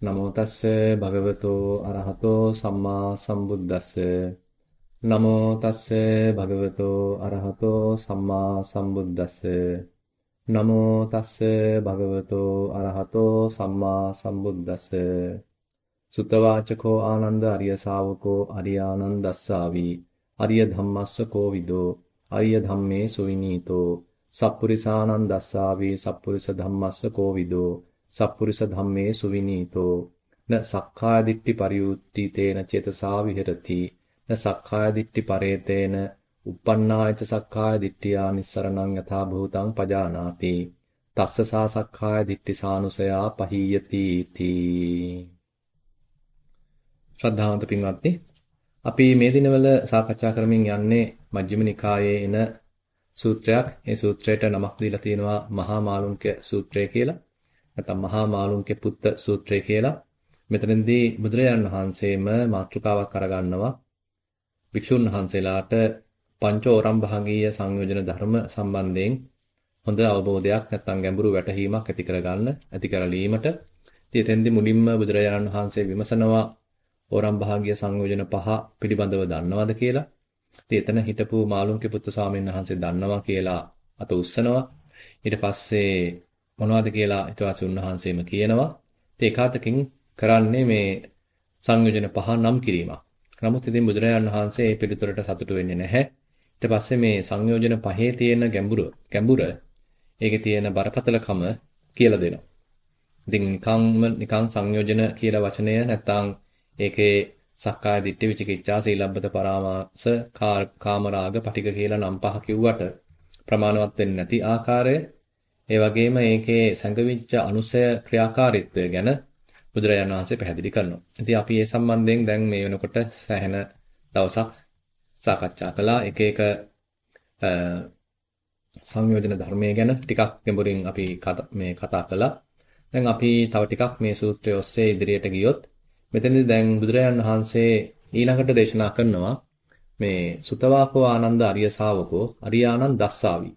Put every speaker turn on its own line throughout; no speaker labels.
නමෝ තස්ස භගවතෝ අරහතෝ සම්මා සම්බුද්දස්ස. නමෝ තස්ස භගවතෝ අරහතෝ සම්මා සම්බුද්දස්ස. නමෝ තස්ස භගවතෝ අරහතෝ සම්මා සම්බුද්දස්ස. සුතවාචකෝ ආනන්ද අරිය ශාවකෝ අරියානන්දස්සාවි. අරිය ධම්මස්ස කෝවිදෝ අරිය ධම්මේ සුවිනීතෝ. සප්පුරිසානන්දස්සාවි සප්පුරිස ධම්මස්ස කෝවිදෝ සප්පුරිස ධම්මේ සුවිනීතෝ න සක්කාය දිට්ඨි පරියුත්ති තේන චේතසා විහෙරති න සක්කාය දිට්ඨි පරේතේන uppannāyca සක්කාය දිට්ඨියා නිස්සරණං යථා භූතං පජානාති තස්ස සා සක්කාය දිට්ඨි සානුසයා පහීයති තී ශ්‍රද්ධාවන්ත පින්වත්නි අපි මේ දිනවල සාකච්ඡා කරමින් යන්නේ මජ්ක්‍ධිම නිකායේ එන සූත්‍රයක්. ඒ සූත්‍රයට නමක් දීලා තියෙනවා මහා මාළුන්ක සූත්‍රය කියලා. නැත්නම් මහා මාළුන්ගේ පුත්ත සූත්‍රය කියලා. මෙතනදී බුදුරජාණන් වහන්සේම මාතෘකාවක් අරගන්නවා. වික්ෂුන් වහන්සේලාට පංචෝරම් භාගීය සංයෝජන ධර්ම සම්බන්ධයෙන් හොඳ අවබෝධයක් නැත්නම් ගැඹුරු වැටහීමක් ඇති කරගන්න ඇති කරලීමට ඉතින් එතෙන්දී මුලින්ම බුදුරජාණන් වහන්සේ විමසනවා ඕරම් භාගීය සංයෝජන පහ පිළිබඳව දන්නවද කියලා. ඉතින් එතන හිටපු මාළුන්ගේ පුත්තු ස්වාමීන් වහන්සේ දන්නවා කියලා අත උස්සනවා. ඊට පස්සේ මොනවද කියලා ඊට පස්සේ උන්වහන්සේම කියනවා. ඉතින් ඒකාතකින් කරන්නේ මේ සංයෝජන පහ නම් කිරීමක්. නමුත් ඉතින් බුදුරජාණන් වහන්සේ මේ පිළිතුරට සතුටු වෙන්නේ නැහැ. ඊට පස්සේ මේ සංයෝජන පහේ තියෙන ගැඹුර ගැඹුර ඒකේ තියෙන බරපතලකම කියලා දෙනවා. ඉතින් නිකම්ම නිකං සංයෝජන කියලා වචනය නැත්තම් ඒකේ සක්කාය දිට්ඨි විචිකිච්ඡා සීලබ්බත පරාමාස කාමරාග පටික කියලා නම් පහ කිව්වට ප්‍රමාණවත් වෙන්නේ නැති ආකාරය ඒ වගේම ඒකේ සංගවිච්ච අනුසය ක්‍රියාකාරීත්වය ගැන බුදුරජාණන් වහන්සේ පැහැදිලි කරනවා. ඉතින් අපි ඒ සම්බන්ධයෙන් දැන් මේ වෙනකොට සෑහෙන දවසක් සාකච්ඡා කළා. එක එක සංයෝජන ධර්මයේ ගැන ටිකක් ගැඹුරින් අපි මේ කතා කළා. දැන් අපි තව ටිකක් මේ සූත්‍රය ඔස්සේ ඉදිරියට ගියොත් මෙතනදී දැන් බුදුරජාණන් වහන්සේ ඊළඟට දේශනා කරනවා මේ සුතවාකෝ ආනන්ද අරිය ශාවකෝ අරියානන් දස්සාවි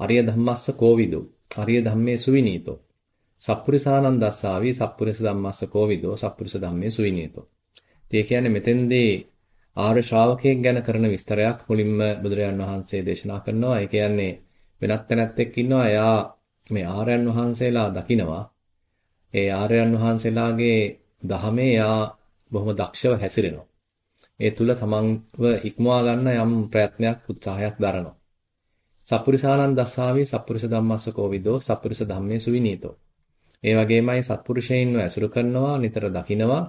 අරිය ධම්මස්ස කෝවිදෝ අරිය ධම්මේ සුවිනීතෝ සප්පුරිසානන්දස්සාවි සප්පුරිස ධම්මස්ස කෝවිදෝ සප්පුරිස ධම්මේ සුවිනීතෝ ඒ කියන්නේ මෙතෙන්දී ආර්ය ශ්‍රාවකයෙක් ගැන කරන විස්තරයක් මුලින්ම බුදුරජාන් වහන්සේ දේශනා කරනවා. ඒ කියන්නේ වෙනත් තැනැත්තෙක් ඉන්නවා. එයා මේ ආර්යයන් වහන්සේලා දකිනවා. ඒ ආර්යයන් වහන්සේලාගේ දහමේ එයා බොහොම දක්ෂව හැසිරෙනවා. ඒ තුල තමන්ව හික්මවා ගන්න යම් ප්‍රයත්නයක් උත්සාහයක් දරනවා. සප්පුරිසානන් දස්සාවේ සප්පුරිස ධම්මස්ස කෝවිදෝ සප්පුරිස ධම්මේ සුවිනීතෝ. ඒ වගේමයි සත්පුරුෂයන්ව ඇසුරු කරනවා නිතර දකිනවා.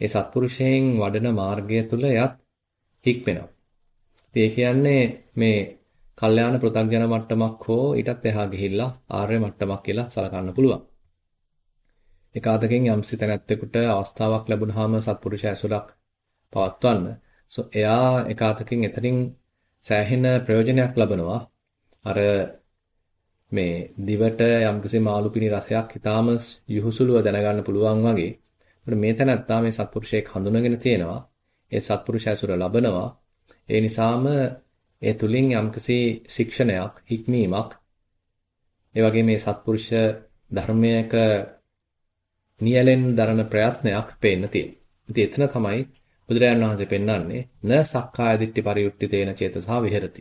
ඒ සත්පුරුෂයන් වඩන මාර්ගය තුල යත් හික්මෙනවා. ඒ කියන්නේ මේ කල්යාණ පෘථග්ජන මට්ටමක් හෝ ඊටත් එහා ගිහිල්ලා ආර්ය මට්ටමක් කියලා සලකන්න පුළුවන්. එකාතකින් යම්සි තැනැත්තෙකුට අවස්ථාවක් ලැබුණාම සත්පුරුෂ ඇසුරක් පවත්වන්න. සෝ එයා එකාතකින් එතනින් සෑහෙන ප්‍රයෝජනයක් ලබනවා. අර මේ දිවට යම්කිසි මාළුපිනි රසයක් ඊටාම යහුසුලුව දැනගන්න පුළුවන් වගේ. මේ තැනත්තා මේ සත්පුරුෂයෙක් හඳුනගෙන තියෙනවා. ඒ සත්පුරුෂ ඇසුර ලබනවා. ඒ නිසාම ඒ තුලින් යම්කිසි ශික්ෂණයක්, හික්මීමක්, ඒ වගේ මේ සත්පුරුෂ ධර්මයක නියැලෙන් දරන ප්‍රයත්නයක් පේන්න තියෙනවා. ඉතින් එතන තමයි බුදුරජාණන් වහන්සේ පෙන්වන්නේ න සක්කාය දිට්ඨි පරියුක්තිතේන චේතසා විහෙරති.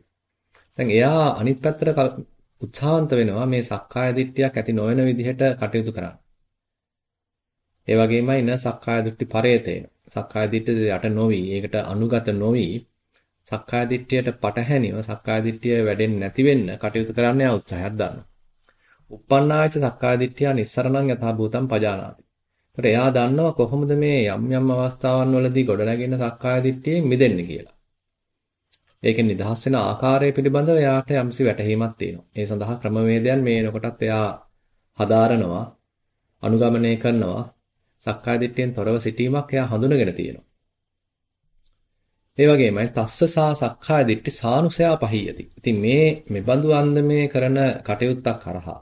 දැන් එයා අනිත් පැත්තට උත්සාහන්ත වෙනවා මේ සක්කාය දිට්ඨියක් ඇති නොවන විදිහට කටයුතු කරන්න. ඒ වගේමයි න සක්කාය දිට්ඨි පරේතේන. සක්කාය දිට්ඨිය යට නොවි, ඒකට අනුගත නොවි, සක්කාය දිට්ඨියට පටහැනිව සක්කාය දිට්ඨිය වැඩෙන්නේ නැති වෙන්න කටයුතු කරන්න යා උත්සාහයක් දරනවා. uppannāyca සක්කාය දිට්ඨිය නිස්සරණං යථා භූතං පජානාති. ඒකට එයා දන්නවා කොහොමද මේ යම් යම් අවස්ථාවන් වලදී ගොඩනැගෙන සක්කාය දිට්ඨියෙන් මිදෙන්නේ කියලා. ඒකෙන් නිදහස් වෙන ආකාරය පිළිබඳව එයාට යම්සි වැටහීමක් තියෙනවා. ඒ සඳහා ක්‍රමවේදයන් මේ වෙනකොටත් එයා හදාරනවා, අනුගමනය කරනවා. සක්කාය දිට්ඨියෙන් තොරව සිටීමක් එයා හඳුනගෙන තියෙනවා. ඒ වගේමයි තස්ස සා සක්කාය දිට්ඨි සානුසයා පහියති. ඉතින් මේ මෙබඳු අන්දමේ කරන කටයුත්තක් කරහා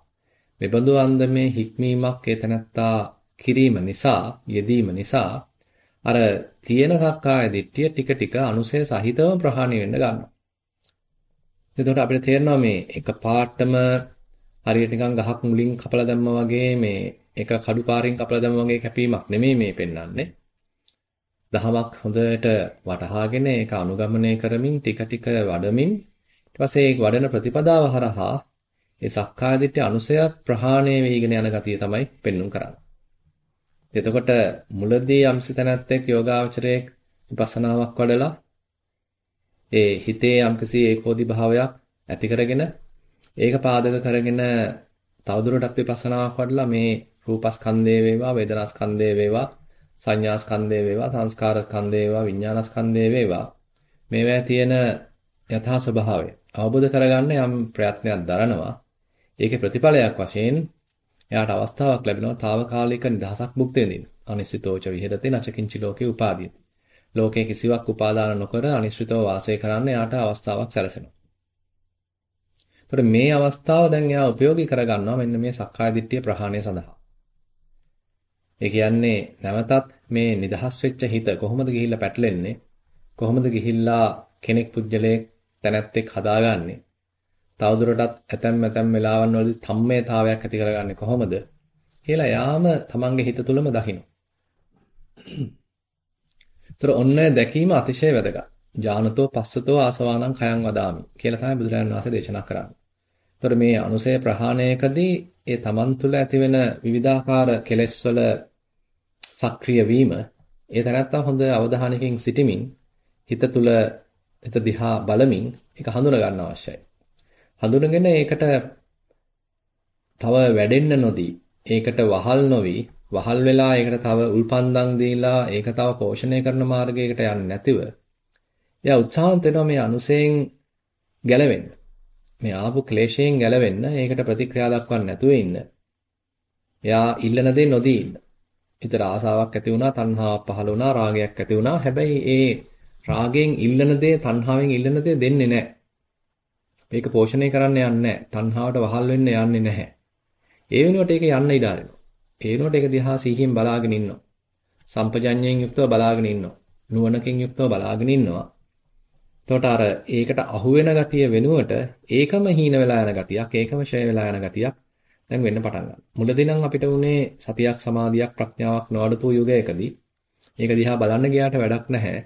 මෙබඳු අන්දමේ හික්මීමක් ඒතනත්තා කිරීම නිසා යෙදීම නිසා අර තියෙන සක්කාය දිට්ඨිය ටික ටික අනුසය සහිතව ප්‍රහාණය වෙන්න ගන්නවා. එතකොට අපිට තේරෙනවා මේ එක පාටම හරියට නිකන් ගහක් මුලින් කපලා දැම්මා වගේ මේ ඒක කඩුපාරින් කපලා දැම වගේ කැපීමක් නෙමෙයි මේ පෙන්වන්නේ. දහමක් හොඳට වටහාගෙන ඒක අනුගමනය කරමින් ටික ටික වඩමින් ඊට පස්සේ ඒ වඩන ප්‍රතිපදාව හරහා ඒ සක්කාය දිට්ඨි අනුසය ප්‍රහාණය වීගෙන යන ගතිය තමයි පෙන්눔 කරන්නේ. එතකොට මුලදී යම්සි තැනැත්තෙක් යෝගාවචරයේ විපස්සනාවක් වඩලා ඒ හිතේ යම්කිසි ඒකෝදි භාවයක් ඇති කරගෙන ඒක පාදක කරගෙන තවදුරටත් විපස්සනාවක් වඩලා මේ රූපස්කන්ධය වේවා වේදනාස්කන්ධය වේවා සංඥාස්කන්ධය වේවා සංස්කාරස්කන්ධය වේවා විඥානස්කන්ධය වේවා. මේවා තියෙන යථා ස්වභාවය. අවබෝධ කරගන්න යම් ප්‍රයත්නයක් දරනවා. ඒකේ ප්‍රතිඵලයක් වශයෙන් එයාට අවස්ථාවක් ලැබෙනවා తాවකාලික නිදහසක් භුක්ති විඳින්න අනිශ්චිතෝච විහෙරතේ නචකින්චි ලෝකේ උපාදීති ලෝකේ කිසිවක් උපාදාන නොකර අනිශ්චිතව වාසය කරන්න එයාට අවස්ථාවක් සැලසෙනවා එතකොට මේ අවස්ථාව දැන් එයා ප්‍රයෝගී කරගන්නවා මෙන්න මේ සක්කාය දිට්ඨිය ප්‍රහාණය සඳහා ඒ කියන්නේ නැවතත් මේ නිදහස් වෙච්ච හිත කොහොමද ගිහිල්ලා පැටලෙන්නේ? කොහොමද ගිහිල්ලා කෙනෙක් පුජ්‍යලයක් තැනැත්තෙක් හදාගන්නේ? තවදුරටත් ඇතැම් ඇතැම් වෙලාවන් වලදී තම්මේතාවයක් ඇති කරගන්නේ කොහොමද? කියලා යාම තමන්ගේ හිත තුළම දකින්න. ତොර ඔන්න දැකීම අතිශය වැදගත්. ඥානතෝ පස්සතෝ ආසවානං khයං වදාමි කියලා තමයි බුදුරජාණන් වහන්සේ දේශනා කරන්නේ. ତොර මේ අනුසය ප්‍රහාණයකදී ඒ තමන් තුළ ඇතිවෙන විවිධාකාර කෙලෙස් වල සක්‍රිය වීම ඒ තැනත්තා හොඳ අවධානයකින් සිටිමින් හිත තුළ හිත දිහා බලමින් ඒක හඳුනා ගන්න අවශ්‍යයි. හඳුනගෙන ඒකට තව වැඩෙන්න නොදී ඒකට වහල් නොවි වහල් වෙලා ඒකට තව උල්පන්දම් දීලා ඒක තව පෝෂණය කරන මාර්ගයකට යන්නේ නැතිව එයා උත්සාහන්ත වෙනවා මේ අනුසයෙන් ගැලවෙන්න. මේ ආපු ක්ලේශයෙන් ගැලවෙන්න ඒකට ප්‍රතික්‍රියා දක්වන්න නැතුව ඉන්න. එයා ඉල්ලන දේ නොදී ඉන්න. හිතට ආසාවක් ඇති වුණා, තණ්හාවක් පහළ වුණා, රාගයක් ඇති වුණා. හැබැයි ඒ රාගයෙන් ඉල්ලන දේ, තණ්හාවෙන් ඉල්ලන දේ දෙන්නේ නැහැ. මේක පෝෂණය කරන්න යන්නේ නැහැ. තණ්හාවට වහල් වෙන්න යන්නේ නැහැ. ඒ වෙනුවට ඒක යන්න ඉඩ අරිනවා. ඒ වෙනුවට ඒක දිහා සිහියෙන් බලාගෙන ඉන්නවා. සම්පජඤ්ඤයෙන් යුක්තව බලාගෙන ඉන්නවා. නුවණකින් යුක්තව බලාගෙන ඉන්නවා. එතකොට අර ඒකට අහු වෙන ගතිය වෙනුවට ඒකම හීන වෙලා යන ගතියක්, ඒකම ෂය වෙලා යන ගතියක් දැන් වෙන්න පටන් ගන්නවා. මුලදී නම් අපිට උනේ සතියක් සමාධියක් ප්‍රඥාවක් නොඅඩපු යුගයකදී ඒක දිහා බලන්න ගියාට වැඩක් නැහැ.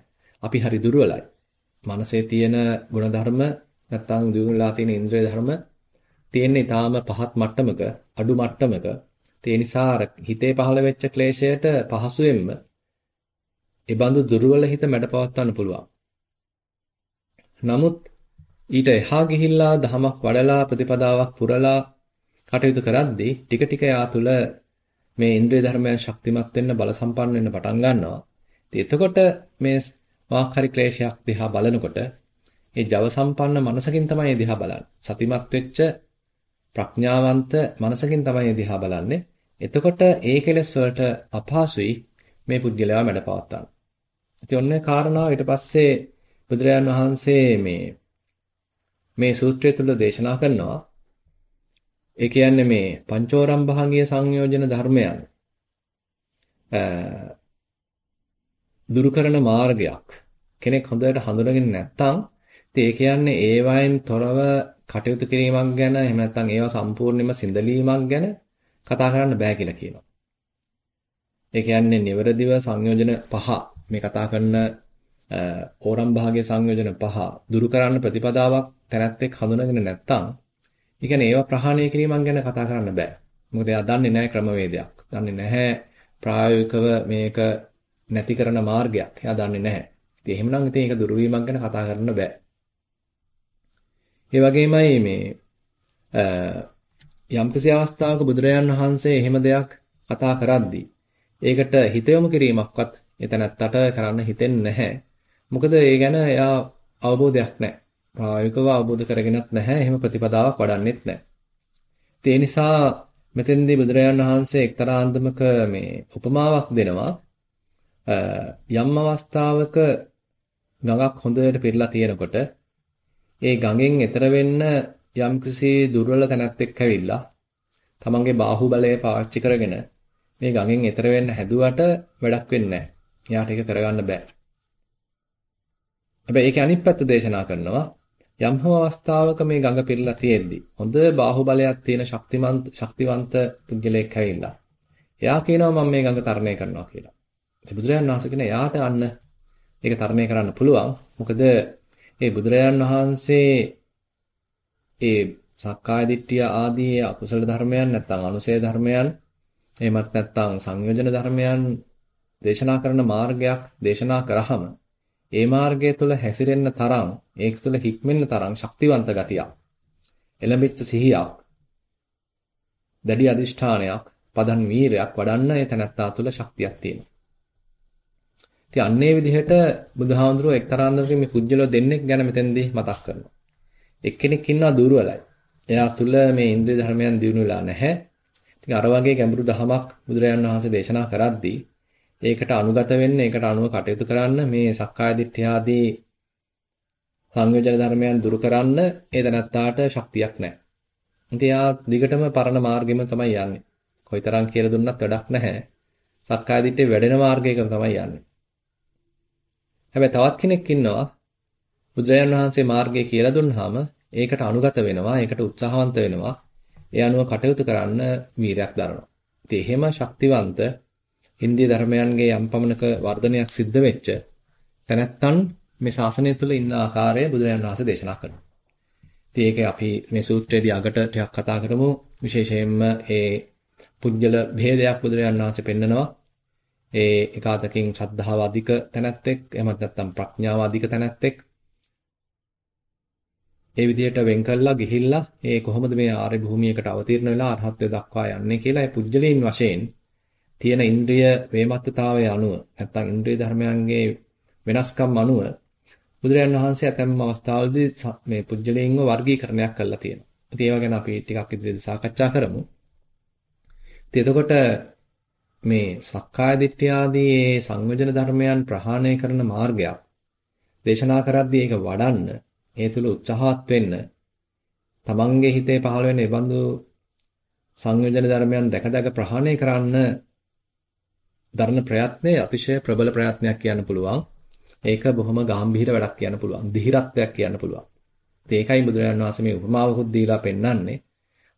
අපි හරි දුර්වලයි. මනසේ තියෙන ಗುಣධර්ම නැත්තම් දිනුලා තියෙන ඉන්ද්‍රිය ධර්ම තියෙන ඊටාම පහත් මට්ටමක අඩු මට්ටමක ඒ නිසා හිතේ පහළ වෙච්ච ක්ලේශයට පහසුවෙන්ම ඒ බඳු දුර්වල හිත මැඩපවත්වන්න පුළුවන්. නමුත් ඊට එහා ගිහිල්ලා දහමක් වඩලා ප්‍රතිපදාවක් පුරලා කටයුතු කරද්දී ටික ටික යා තුළ මේ ඉන්ද්‍රිය ධර්මයන් ශක්තිමත් වෙන්න බල සම්පන්න වෙන්න පටන් ගන්නවා. ඉතින් එතකොට මේ වාක්හරි ක්ලේශයක් දිහා බලනකොට ඒ ජව සම්පන්න මනසකින් තමයි දිහා බලන්නේ. සතිමත් වෙච්ච ප්‍රඥාවන්ත මනසකින් තමයි දිහා බලන්නේ. එතකොට ඒ කෙලෙස් වලට අපහසුයි මේ පුද්ගලයා මැඩපවත්තන්න. ඉතින් ඔන්න කාරණාව ඊට පස්සේ බුදුරජාන් වහන්සේ මේ මේ සූත්‍රය තුල දේශනා කරනවා ඒ කියන්නේ මේ පංචෝරම් භාගීය සංයෝජන ධර්මයන් දුරු කරන මාර්ගයක් කෙනෙක් හොඳට හඳුනගෙන නැත්නම් ඉතින් ඒ කියන්නේ ඒ වයින් තොරව කටයුතු කිරීමක් ගැන එහෙම නැත්නම් ඒවා සම්පූර්ණයෙන්ම සිඳලීමක් ගැන කතා කරන්න බෑ කියලා කියනවා. ඒ කියන්නේ නිවැරදිව සංයෝජන පහ මේ කතා කරන ඕරම් භාගයේ සංයෝජන පහ දුරු කරන්න ප්‍රතිපදාවක් තැනැත්තෙක් හඳුනගෙන නැත්නම් ඒ කියන්නේ ඒවා ප්‍රහාණය කිරීමක් ගැන කතා කරන්න බෑ. මොකද එයා දන්නේ නැහැ ක්‍රමවේදයක්. දන්නේ නැහැ ප්‍රායෝගිකව මේක නැති කරන මාර්ගයක්. එයා දන්නේ නැහැ. ඉතින් එහෙමනම් ඉතින් ඒක දුරු වීමක් ගැන කතා කරන්න බෑ. ඒ වගේමයි මේ යම්කිසි අවස්ථාවක බුදුරජාන් වහන්සේ එහෙම දෙයක් කතා කරද්දී ඒකට හිත යොමු කිරීමක්වත් එතනත්තට කරන්න හිතෙන්නේ නැහැ. මොකද ඒ ගැන එයා අවබෝධයක් නැහැ. ප්‍රායෝගිකව අවබෝධ කරගෙනත් නැහැ. එහෙම ප්‍රතිපදාවක් වඩන්නෙත් නැහැ. ඒ නිසා මෙතෙන්දී බුදුරජාණන් වහන්සේ එක්තරා අන්දමක මේ උපමාවක් දෙනවා. යම් අවස්ථාවක ගඟක් හොඳට පිරලා තියෙනකොට ඒ ගඟෙන් එතර වෙන්න යම්කිසි දුර්වල තැනැත්තෙක් ඇවිල්ලා තමන්ගේ බාහුවලය පාවිච්චි කරගෙන මේ ගඟෙන් එතර වෙන්න හැදුවට වැඩක් වෙන්නේ නැහැ. එයාට ඒක කරගන්න බෑ. හැබැයි ඒකේ අනිත් පැත්ත දේශනා කරනවා යම් හෝ අවස්ථාවක මේ ගඟ පිරලා තියෙද්දි හොඳ බාහුවලයක් තියෙන ශක්තිමන්ත ශක්තිවන්ත පුද්ගලයෙක් ඇවිල්ලා එයා කියනවා මම මේ ගඟ තරණය කරනවා කියලා. ඉතින් බුදුරජාණන් වහන්සේ කියන එයාට අන්න ඒක තරණය කරන්න පුළුවන්. මොකද මේ බුදුරජාණන් වහන්සේ ඒ සක්කාය දිට්ඨිය ආදී අකුසල ධර්මයන් නැත්නම් අනුසය ධර්මයන් එහෙමත් නැත්නම් සංයෝජන ධර්මයන් දේශනා කරන මාර්ගයක් දේශනා කරාම ඒ මාර්ගය තුළ හැසිරෙන්න තරම් ඒක තුළ හික්මෙන්න තරම් ශක්තිවන්ත ගතියක් එළඹිච්ච සිහියක් දැඩි අදිෂ්ඨානයක් පදන් වීරයක් වඩන්න ඒ තැනත්තා තුළ ශක්තියක් තියෙනවා. ඉතින් අන්නේ විදිහට බුදුහාමුදුරුවෝ එක්තරා අන්දමකින් මේ කුජ්ජලෝ දෙන්නෙක් ගැන මෙතෙන්දී මතක් කරනවා. එක්කෙනෙක් ඉන්නවා දුර්වලයි. එයා තුළ මේ ඉන්ද්‍රිය ධර්මයන් දියුණු වෙලා නැහැ. ඉතින් අර වගේ ගැඹුරු දහමක් බුදුරජාණන් වහන්සේ දේශනා කරද්දී ඒකට අනුගත වෙන්න, ඒකට අනුව කටයුතු කරන්න මේ සක්කාය දිට්ඨිය ආදී සංයෝජන ධර්මයන් දුරු කරන්න ඒ දැනත්තාට ශක්තියක් නැහැ. ඉතින් එයා දිගටම පරණ මාර්ගෙම තමයි යන්නේ. කොයිතරම් කියලා දුන්නත් වැඩක් නැහැ. සක්කාය දිට්ඨිය වැඩෙන මාර්ගයකම තමයි යන්නේ. හැබැයි තවත් කෙනෙක් ඉන්නවා බුදුරජාණන් වහන්සේ මාර්ගය කියලා දුන්නාම ඒකට අනුගත වෙනවා, ඒකට උත්සාහවන්ත වෙනවා. ඒ අනුව කටයුතු කරන්න වීරයක් දරනවා. ඉතින් එහෙම ශක්තිවන්ත ඉන්දිය ධර්මයන්ගේ යම් පමණක වර්ධනයක් සිද්ධ වෙච්ච තැනැත්තන් මේ ශාසනය තුළ ඉන්න ආකාරය බුදුරජාණන් වහන්සේ දේශනා කරනවා. ඉතින් ඒක අපි මේ සූත්‍රයේදී අගට ටිකක් කතා කරමු. විශේෂයෙන්ම ඒ පුජ්‍යල භේදයක් බුදුරජාණන් වහන්සේ පෙන්නනවා. ඒ එකාතකින් ශ්‍රද්ධාව අධික තැනැත්තෙක් එහෙමත් නැත්නම් ප්‍රඥාව අධික තැනැත්තෙක් ඒ විදිහට වෙන් කළා ගිහිල්ලා ඒ කොහොමද මේ ආර්ය භූමියකට අවතීර්ණ වෙලා අරහත්ත්වයට දක්වා යන්නේ කියලා ඒ පුජ්‍යලීන් වශයෙන් තියෙන ඉන්ද්‍රිය වේමත්තතාවය අනුව නැත්නම් ඉන්ද්‍රිය ධර්මයන්ගේ වෙනස්කම් අනුව බුදුරජාණන් වහන්සේ ඇතැම් අවස්ථාවලදී මේ පුජ්‍යලීන්ව වර්ගීකරණයක් කරලා තියෙනවා. ඉතින් ඒවා ගැන අපි ටිකක් ඉදිරියට සාකච්ඡා කරමු. ඉතින් එතකොට මේ සක්කාය දිට්ඨිය ආදී මේ සංයෝජන ධර්මයන් ප්‍රහාණය කරන මාර්ගයක් දේශනා කරද්දී ඒක වඩන්න ඒ තුල උත්සාහවත් වෙන්න තමන්ගේ හිතේ පහළ වෙන ඒ බඳු සංයෝජන ධර්මයන් දැක දැක ප්‍රහාණය කරන්න දරන ප්‍රයත්නය අතිශය ප්‍රබල ප්‍රයත්නයක් කියන්න පුළුවන්. ඒක බොහොම ගැඹීර වැඩක් කියන්න පුළුවන්. දිහිරත්වයක් කියන්න පුළුවන්. ඒකයි බුදුරජාණන් වහන්සේ මේ උපමාවකුත් දීලා පෙන්නන්නේ.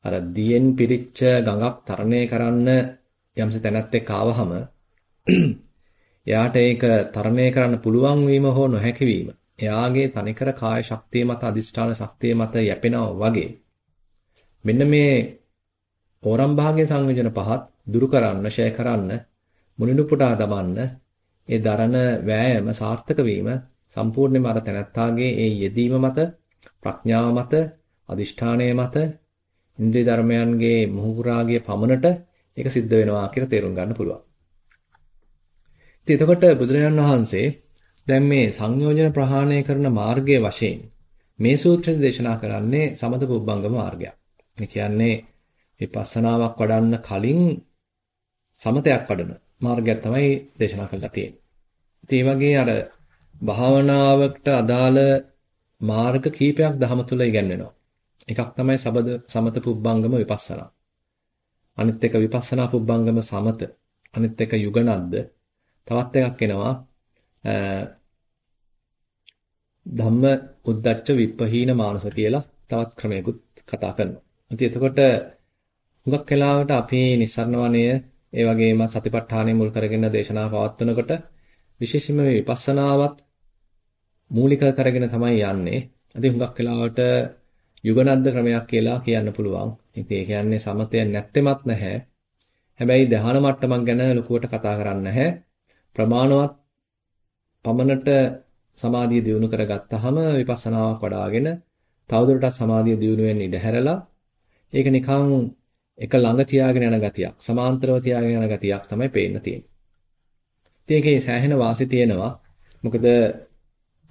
අර දියෙන් පිරිච්ච ගඟක් තරණය කරන්න යම්ස තැනැත්තෙක් ආවහම එයාට ඒක තරණය කරන්න පුළුවන් වීම හෝ නොහැකි වීම. එයාගේ තනිකර කාය ශක්තිය මත අදිෂ්ඨාන ශක්තිය මත යැපෙනවා වගේ. මෙන්න මේ ඕරම් භාගයේ සංයෝජන පහත් දුරු කරන්න, ෂය කරන්න, මුලිනු පුටා දමන්න ඒ දරන වෑයම සාර්ථක වීම සම්පූර්ණයෙන්ම අර තැනත්තාගේ ඒ යෙදීම මත ප්‍රඥාව මත අදිෂ්ඨානය මත ඉන්ද්‍රිය ධර්මයන්ගේ මුහුකුරාගේ පමනට ඒක සිද්ධ වෙනවා කියලා තේරුම් ගන්න පුළුවන්. ඉතින් එතකොට බුදුරජාණන් වහන්සේ දැන් මේ සංයෝජන ප්‍රහාණය කරන මාර්ගයේ වශයෙන් මේ සූත්‍රය දේශනා කරන්නේ සමත පුබ්බංගම මාර්ගයක්. ඒ කියන්නේ විපස්සනාවක් වඩන්න කලින් සමතයක් වඩන මාර්ගයක් තමයි දේශනා කරලා තියෙන්නේ. ඉතින් ඒ වගේ අර භාවනාවකට අදාළ මාර්ග කීපයක් දහම තුල ඉගැන්වෙනවා. එකක් තමයි සබද සමත පුබ්බංගම විපස්සනා. අනිත් එක විපස්සනා පුබ්බංගම සමත. අනිත් එක යුගනද්ද. තවත් එකක් එනවා ධම්ම උද්දච්ච විප්පහීන මානස කියලා තවත් ක්‍රමයකට කතා කරනවා. ඉතින් එතකොට හුඟක් වෙලාවට අපි නිස්සරණ වනය ඒ වගේම සතිපට්ඨානය මුල් කරගෙන දේශනා පවත්වනකොට විශේෂයෙන්ම මේ විපස්සනාවත් මූලික කරගෙන තමයි යන්නේ. ඉතින් හුඟක් වෙලාවට යුගනද්ද ක්‍රමයක් කියලා කියන්න පුළුවන්. ඉතින් ඒ කියන්නේ සමතය නැත්තේමත් නැහැ. හැබැයි ධ්‍යාන මට්ටමක් ගැන ලොකුවට කතා කරන්නේ නැහැ. ප්‍රමාණවත් පමණට සමාධිය දියුණු කරගත්තාම විපස්සනාවක් වඩ아가ගෙන තවදුරටත් සමාධිය දියුණු වෙන්න ඉඩ හැරලා ඒක නිකන් එක ළඟ තියාගෙන යන ගතියක් සමාන්තරව තියාගෙන යන ගතියක් තමයි පේන්න තියෙන්නේ. ඉතින් ඒකේ සෑහෙන වාසි තියෙනවා. මොකද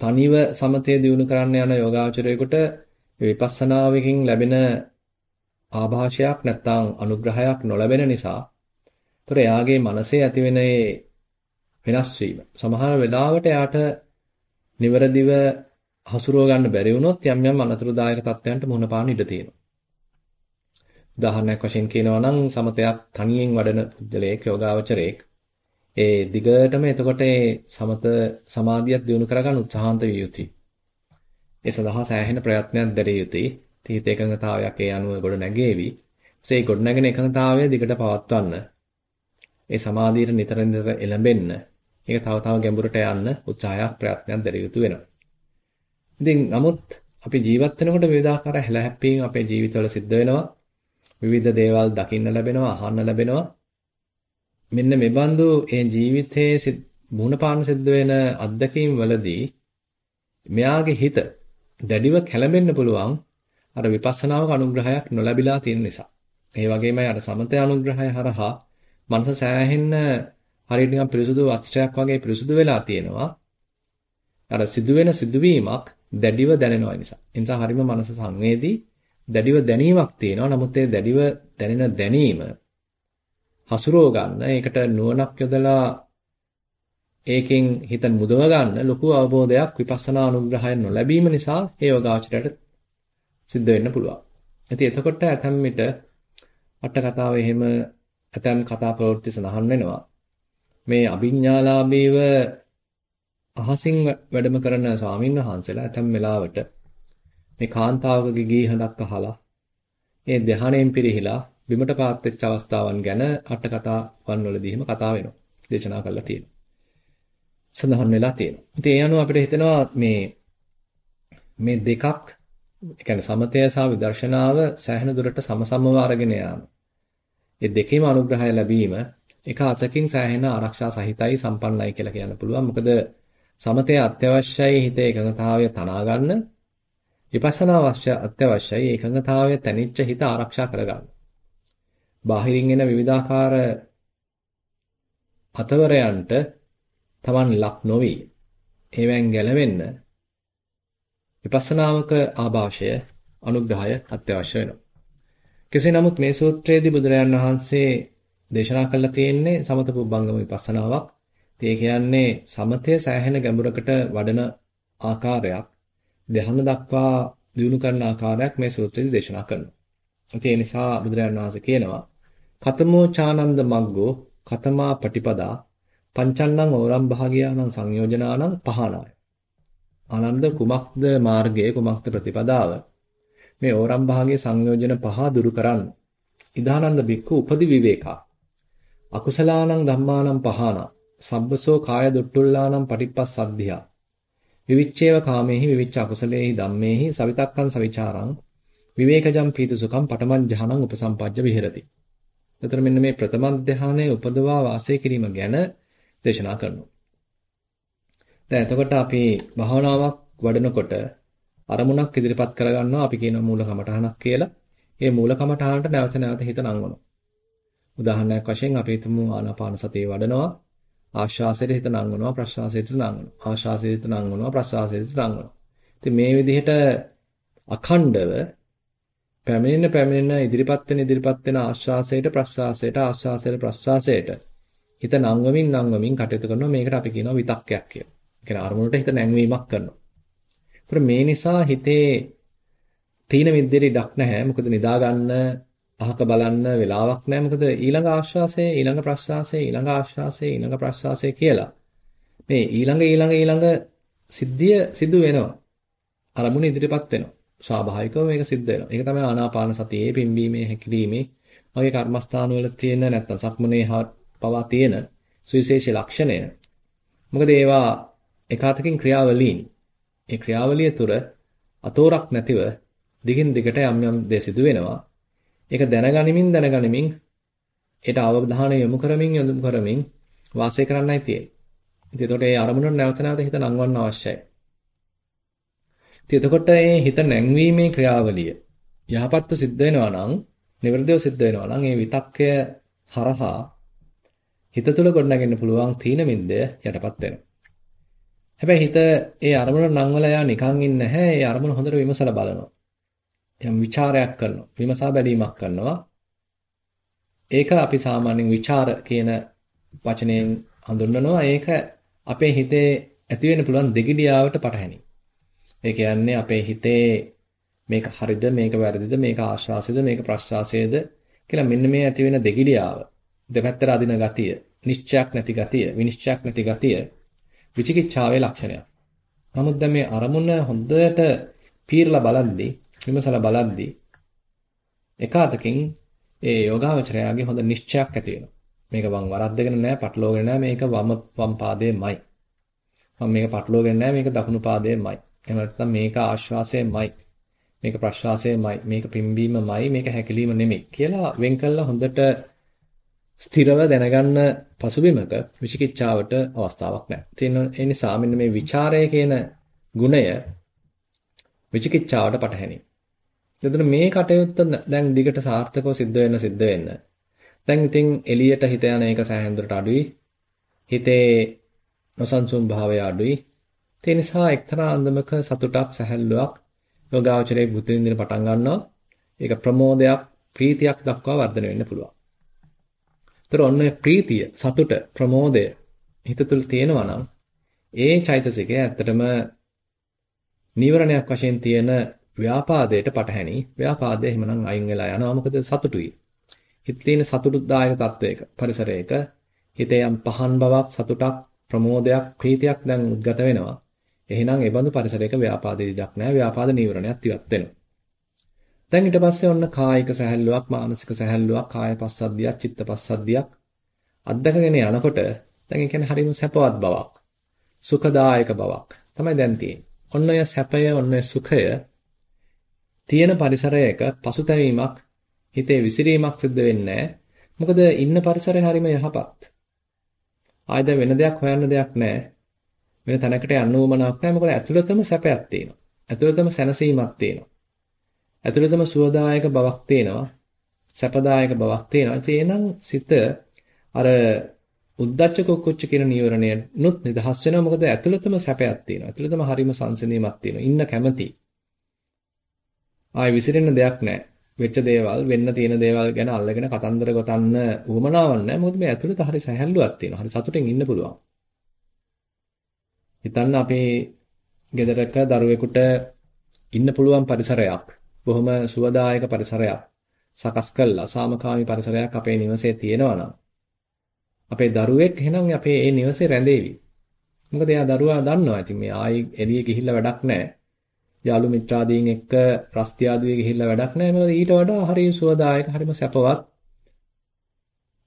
තනිව සමතය දියුණු කරන්න යන යෝගාචරයේකට විපස්සනාවකින් ලැබෙන ආభాෂයක් නැත්නම් අනුග්‍රහයක් නොලැබෙන නිසා ඒතර එයාගේ මනසේ ඇතිවෙන වෙනස් වීම සමහර වෙලාවට එයාට නිවරදිව හසුරුව ගන්න බැරි වුණොත් යම් යම් අනතුරුදායක තත්ත්වයන්ට මුහුණ පාන්න ඉඩ තියෙනවා. උදාහරණයක් වශයෙන් කියනවා නම් සමතයක් තනියෙන් වඩන පුද්ගලයෙක් යෝගාවචරයෙක් ඒ දිගටම එතකොට ඒ සමත සමාධියක් දියුණු කරගන්න උත්සාහන්ත විය යුතුයි. ඒ සඳහා සෑහෙන ප්‍රයත්නයක් දැරිය යුතුයි. තීත එකඟතාවයක් ඒ අනුව ගොඩ නැගේවි. ඒ ගොඩ නැගෙන එකඟතාවය දිගට පවත්වන්න ඒ සමාධියට නිතර නිතර එළඹෙන්න ඒක තව තව ගැඹුරට යන්න උත්සාහයක් ප්‍රයත්නයක් දරිය යුතු වෙනවා. ඉතින් නමුත් අපි ජීවත් වෙනකොට විවිධාකාර හැලහැප්පීම් අපේ ජීවිතවල සිද්ධ වෙනවා. විවිධ දේවල් දකින්න ලැබෙනවා, අහන්න ලැබෙනවා. මෙන්න මේ බඳු ඒ ජීවිතයේ මුණ පාන සිද්ධ වෙන අත්දැකීම් වලදී මෙයාගේ හිත දැඩිව කැළඹෙන්න පුළුවන් අර විපස්සනාවක අනුග්‍රහයක් නොලැබිලා තියෙන නිසා. ඒ වගේමයි අර සමතය අනුග්‍රහය හරහා මනස සෑහෙන්න හරියට නිකන් පිරිසුදු වස්ත්‍රයක් වගේ පිරිසුදු වෙලා තියෙනවා. අර සිදුවෙන සිදුවීමක් දැඩිව දැනෙනවා නිසා. ඒ නිසා හරිම මනස සංවේදී දැඩිව දැනීමක් තියෙනවා. නමුත් ඒ දැඩිව දැනෙන දැනීම හසුරව ගන්න, ඒකට නුවණක් යොදලා ඒකෙන් හිත මුදව ගන්න ලොකු අවබෝධයක් විපස්සනා අනුග්‍රහයෙන් නොලැබීම නිසා ඒ යෝගාචරයට සිද්ධ වෙන්න පුළුවන්. ඉතින් එතකොට ඇතම් විට අට කතාවේ එහෙම ඇතම් කතා ප්‍රවෘත්ති සඳහන් වෙනවා. මේ අභිඥාලාභීව අහසින් වැඩම කරන ස්වාමින් වහන්සේලා ඇතම් වෙලාවට මේ කාන්තාවකගේ ගී හඬක් අහලා ඒ ධහණයෙන් පිරිහිලා බිමට පාත් වෙච්ච අවස්ථාවන් ගැන අට කතාවන් වලදී එහෙම කතා වෙනවා. දේශනා කරලා තියෙනවා. සඳහන් වෙලා තියෙනවා. ඉතින් ඒ අනුව අපිට හිතෙනවා මේ මේ දෙකක් ඒ කියන්නේ සමතය සහ විදර්ශනාව සෑහෙන දුරට සමසමව අරගෙන යාම. ඒ දෙකේම අනුග්‍රහය ලැබීම එක අතකින් සෑහෙන ආරක්ෂා සහිතයි සම්පන්නයි කියලා කියන්න පුළුවන්. මොකද සමතය අත්‍යවශ්‍යයි හිතේ එකඟතාවය තනා ගන්න. විපස්සනා අවශ්‍ය අත්‍යවශ්‍යයි එකඟතාවය තනිච්ච හිත ආරක්ෂා කරගන්න. බාහිරින් එන විවිධාකාර අතවරයන්ට Taman ලක් නොවි. ඒවෙන් ගැලවෙන්න විපස්සනාවක ආభాෂය අනුග්‍රහය අත්‍යවශ්‍ය වෙනවා. කෙසේ නමුත් මේ සූත්‍රයේදී බුදුරජාන් වහන්සේ දේශනා කළා තියෙන්නේ සමත පුබ්බංගම විපස්සනාවක්. ඒ කියන්නේ සමතය සෑහෙන ගැඹුරකට වඩන ආකාරයක් ධ්‍යාන දක්වා දියුණු කරන ආකාරයක් මේ සූත්‍රයේදී දේශනා කරනවා. ඒ නිසා බුදුරජාණන් වහන්සේ කියනවා කතමෝ චානන්ද මග්ගෝ කතමා පටිපදා පංචන්නං ඕරම් භාගයානං සංයෝජනානං පහනාය. ආනන්ද කුමක්ද මාර්ගය කුමක්ද ප්‍රතිපදාව? මේ ඕරම් භාගයේ සංයෝජන පහ දුරු කරන්න. ඉදානන්ද බික්කු උපදි විවේකා. අකුසලානං ධම්මානං පහනා. සබ්බසෝ කාය දුට්ටුල්ලානං පටිප්පස්සද්ධියා. විවිච්ඡේව කාමේහි විවිච්ඡ අකුසලේහි ධම්මේහි සවිතක්කං සවිචාරං විවේකජම් පීතිසුඛං පඨමං ජහනං උපසම්පජ්ජ විහෙරති. එතන මෙන්න මේ ප්‍රථම ධානයේ උපදවා වාසය කිරීම ගැන දේශනා කරනවා. දැන් එතකොට අපි භාවනාවක් වඩනකොට අරමුණක් ඉදිරිපත් කරගන්නවා අපි කියන මූල කමඨහනක් කියලා. ඒ මූල කමඨහනට නැවත නැවත හිත නංවනවා. උදාහරණයක් වශයෙන් අපි හිතමු ආනාපාන සතිය වඩනවා. ආශ්වාසයට හිත නංවනවා ප්‍රශ්වාසයට නංවනවා. ආශ්වාසයට හිත නංවනවා ප්‍රශ්වාසයට නංවනවා. ඉතින් මේ විදිහට අඛණ්ඩව පැමිණෙන පැමිණෙන ඉදිරිපත් වෙන ඉදිරිපත් වෙන ආශ්වාසයට ප්‍රශ්වාසයට ආශ්වාසයට ප්‍රශ්වාසයට හිත නංවමින් නංවමින් කටයුතු කරනවා මේකට අපි කියනවා විතක්කයක් කියලා. ඒ කියන්නේ අරමුණට හිත නැංවීමක් කරනවා. ඒතර මේ නිසා හිතේ තීන මිද්දේට ඉඩක් නැහැ. මොකද නිදා ගන්න අහක බලන්න වෙලාවක් නැහැ. මොකද ඊළඟ ආශ්වාසය ඊළඟ ප්‍රශ්වාසය ඊළඟ ආශ්වාසය ඊළඟ ප්‍රශ්වාසය කියලා මේ ඊළඟ ඊළඟ ඊළඟ සිද්ධිය සිදු වෙනවා. අරමුණ ඉදිරිපත් වෙනවා. ස්වාභාවිකව මේක සිද්ධ වෙනවා. ඒක තමයි ආනාපාන සතියේ පිම්බීමේ හැකිලීමේ වගේ කර්මස්ථාන වල තියෙන නැත්තම් සක්මනේ පවා තියෙන සුවිශේෂී ලක්ෂණය. මොකද ඒවා එකාතකින් ක්‍රියාවලීන්. ඒ ක්‍රියාවලිය තුර අතෝරක් නැතිව දිගින් දිගට යම් යම් දේ සිදු වෙනවා. ඒක දැනගනිමින් දැනගනිමින් ඒට අවධානය යොමු කරමින් යොමු කරමින් වාසය කරන්නයි තියෙන්නේ. ඉතින් එතකොට ඒ අරමුණට නැවත නැවත හිත නංවන්න අවශ්‍යයි. ඉතින් එතකොට මේ හිත නැංවීමේ ක්‍රියාවලිය යහපත්ව සිද්ධ වෙනවා නම්, නිවර්දේව සිද්ධ වෙනවා නම් ඒ විතක්කය හරහා හිත තුළ ගොඩනගෙන්න පුළුවන් තීන මිද්දය යටපත් වෙනවා. හැබැයි හිත ඒ අරමුණ නම් වල යා නිකන් ඉන්නේ නැහැ. ඒ අරමුණ හොඳට විමසලා බලනවා. යම් ਵਿਚාරයක් කරනවා. විමසා බැලීමක් කරනවා. ඒක අපි සාමාන්‍යයෙන් ਵਿਚාර කියන වචනයෙන් හඳුන්වනවා. ඒක අපේ හිතේ ඇති වෙන්න පුළුවන් දෙගිඩියාවට පටහැනි. ඒ කියන්නේ අපේ හිතේ මේක හරිද මේක වැරදිද මේක ආශ්වාසයද මේක ප්‍රශ්වාසයද කියලා මෙන්න මේ ඇති වෙන දෙගිඩියාව දෙපැත්තට අදින ගතිය නිශ්චයක් නැති ගතිය විනිශ්චයක් නැති ගතිය විචිකිච්ඡාවේ ලක්ෂණයක්. නමුත් දැන් මේ අරමුණ හොඳට පීරලා බලද්දී විමසලා බලද්දී එක අතකින් ඒ යෝගාවචරයාගේ හොඳ නිශ්චයක් ඇති වෙනවා. මේක වම් වරද්දගෙන නැහැ, පටලෝගෙන නැහැ. මේක වම වම් පාදයේමයි. මම මේක පටලෝගෙන නැහැ. මේක දකුණු පාදයේමයි. එහෙම නැත්නම් මේක ආශ්වාසයමයි. මේක ප්‍රශ්වාසයමයි. මේක පිම්බීමමයි. මේක හැකිලිම නෙමෙයි කියලා වෙන් කළා හොඳට ස්ථිරව දැනගන්න පසුබිමක විචිකිච්ඡාවට අවස්ථාවක් නැහැ. ඒ නිසා මෙන්න මේ ਵਿਚාරය කියන ගුණය විචිකිච්ඡාවට පටහැනි. එතකොට මේ කටයුත්ත දැන් දිගට සාර්ථකව සිද්ධ වෙන්න සිද්ධ වෙන්න. දැන් ඉතින් එළියට හිත යන එක සෑහෙනදුරට අඩුයි. හිතේ නොසන්සුන් භාවය අඩුයි. ඒ නිසා එක්තරා අන්දමක සතුටක් සැහැල්ලුවක් යෝගාචරයේ බුද්ධ විඳින පටන් ගන්නවා. ඒක ප්‍රමෝදයක්, ප්‍රීතියක් දක්වා වර්ධනය වෙන්න පුළුවන්. ඒතර ඔන්න ප්‍රීතිය, සතුට, ප්‍රමෝදය හිත තුළ තියෙනවා නම් ඒ චෛතසිකය ඇත්තටම නීවරණයක් වශයෙන් තියෙන ව්‍යාපාදයට පටහැනි. ව්‍යාපාදය එහෙමනම් අයින් වෙලා යනවා. මොකද සතුටුයි. හිතේ තියෙන සතුටුදායක තත්වයක පරිසරයක හිතේ යම් පහන් බවක් සතුටක් ප්‍රමෝදයක් ප්‍රීතියක් දැන් උද්ගත වෙනවා. එහෙනම් ඒ බඳු පරිසරයක ව්‍යාපාද ඉඩක් නැහැ. ව්‍යාපාද නීවරණයක් ඉවත් වෙනවා. දැන් ඊට පස්සේ ඔන්න කායික සැහැල්ලුවක්, මානසික සැහැල්ලුවක්, කාය පස්සද්ධියක්, චිත්ත පස්සද්ධියක් අත්දකගෙන යනකොට දැන් ඒ කියන්නේ හරිම සැපවත් බවක්, සුඛදායක බවක් තමයි දැන් තියෙන්නේ. ඔන්න ඔය සැපය, ඔන්න ඔය සුඛය තියෙන පරිසරයක පසුතැවීමක්, හිතේ විසිරීමක් සිද්ධ වෙන්නේ මොකද ඉන්න පරිසරය හරිම යහපත්. ආයෙද වෙන දෙයක් හොයන්න දෙයක් නැහැ. වෙන තැනකට යන්න උවමනාවක් නැහැ. මොකද ඇතුළතම සැපයක් තියෙනවා. ඇතුළතම සැනසීමක් තියෙනවා. ඇතුළතම සුවදායක බවක් තියෙනවා. සැපදායක බවක් තියෙනවා. එහෙනම් සිත අර උද්දච්ච කුක්කුච්ච කියන නීවරණයනුත් නිදහස් වෙනවා. මොකද ඇතුළතම සැපයක් තියෙනවා. ඇතුළතම හරිම සංසිඳීමක් තියෙනවා. ඉන්න කැමති. ආයි විසිරෙන්න දෙයක් නැහැ. වෙච්ච දේවල් වෙන්න තියෙන දේවල් ගැන අල්ලගෙන කතන්දර ගොතන්න උවමනාවක් නැහැ. මොකද මේ ඇතුළත හරි සැහැල්ලුවක් තියෙනවා. හරි සතුටින් ඉන්න පුළුවන්. හිතන්න අපේ ගෙදරක දරුවෙකුට ඉන්න පුළුවන් පරිසරයක් බොහොම සුවදායක පරිසරයක් සකස් කළා සාමකාමී පරිසරයක් අපේ නිවසේ තියෙනවා නම් අපේ දරුවෙක් එහෙනම් අපේ ඒ නිවසේ රැඳේවි. මොකද එයා දරුවා දන්නවා. ඉතින් මේ ආයි එළිය ගිහිල්ලා වැඩක් නැහැ. යාළු මිත්‍රාදීන් එක්ක රස්තියාදුවේ ගිහිල්ලා වැඩක් නැහැ. මොකද ඊට වඩා හරිය සුවදායක, හරිම සැපවත්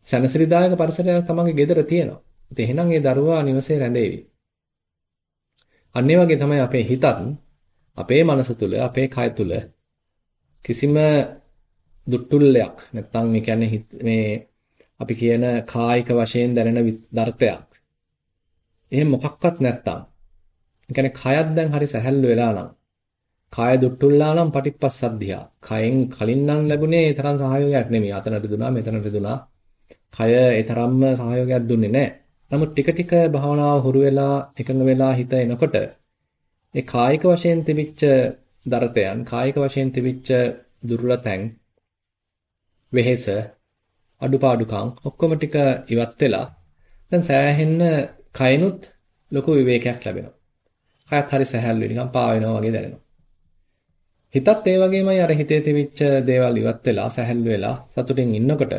සනසිරිදායක පරිසරයක් තමන්ගේ ගෙදර තියෙනවා. ඉතින් එහෙනම් ඒ දරුවා නිවසේ රැඳේවි. අන්න වගේ තමයි අපේ හිතත් අපේ මනස තුල, අපේ කය තුල කිසිම දුට්ටුල්ලයක් නැත්නම් මේ කියන්නේ මේ අපි කියන කායික වශයෙන් දැනෙන දර්ථයක්. එහෙම මොකක්වත් නැත්තම්. ඒ කියන්නේ කයත් දැන් හරි සැහැල්ලු වෙලා නම් කාය දුට්ටුල්ලා නම් පටිපස්සද්ධියා. කයෙන් කලින් නම් ලැබුණේ ඒ තරම් සහයෝගයක් නෙමෙයි. අතනට දුනා මෙතනට දුනා. කය ඒ තරම්ම සහයෝගයක් දුන්නේ නැහැ. නමුත් ටික ටික භාවනාව හුරු වෙලා එකඟ වෙලා හිත එනකොට ඒ කායික වශයෙන් තිබිච්ච දරතයන්, කායික වශයෙන් තිබිච්ච දුර්වලතෙන් වෙහෙස අඩුපාඩුකම් ඔක්කොම ටික ඉවත් වෙලා දැන් සෑහෙන්න කයනුත් ලොකු විවේකයක් ලැබෙනවා. කයත් හරි සැහැල්ලුයි නිකන් පා වෙනවා වගේ දැනෙනවා. හිතත් ඒ වගේමයි අර හිතේ තිබිච්ච දේවල් ඉවත් වෙලා සැහැල්ලු වෙලා සතුටින් ඉන්නකොට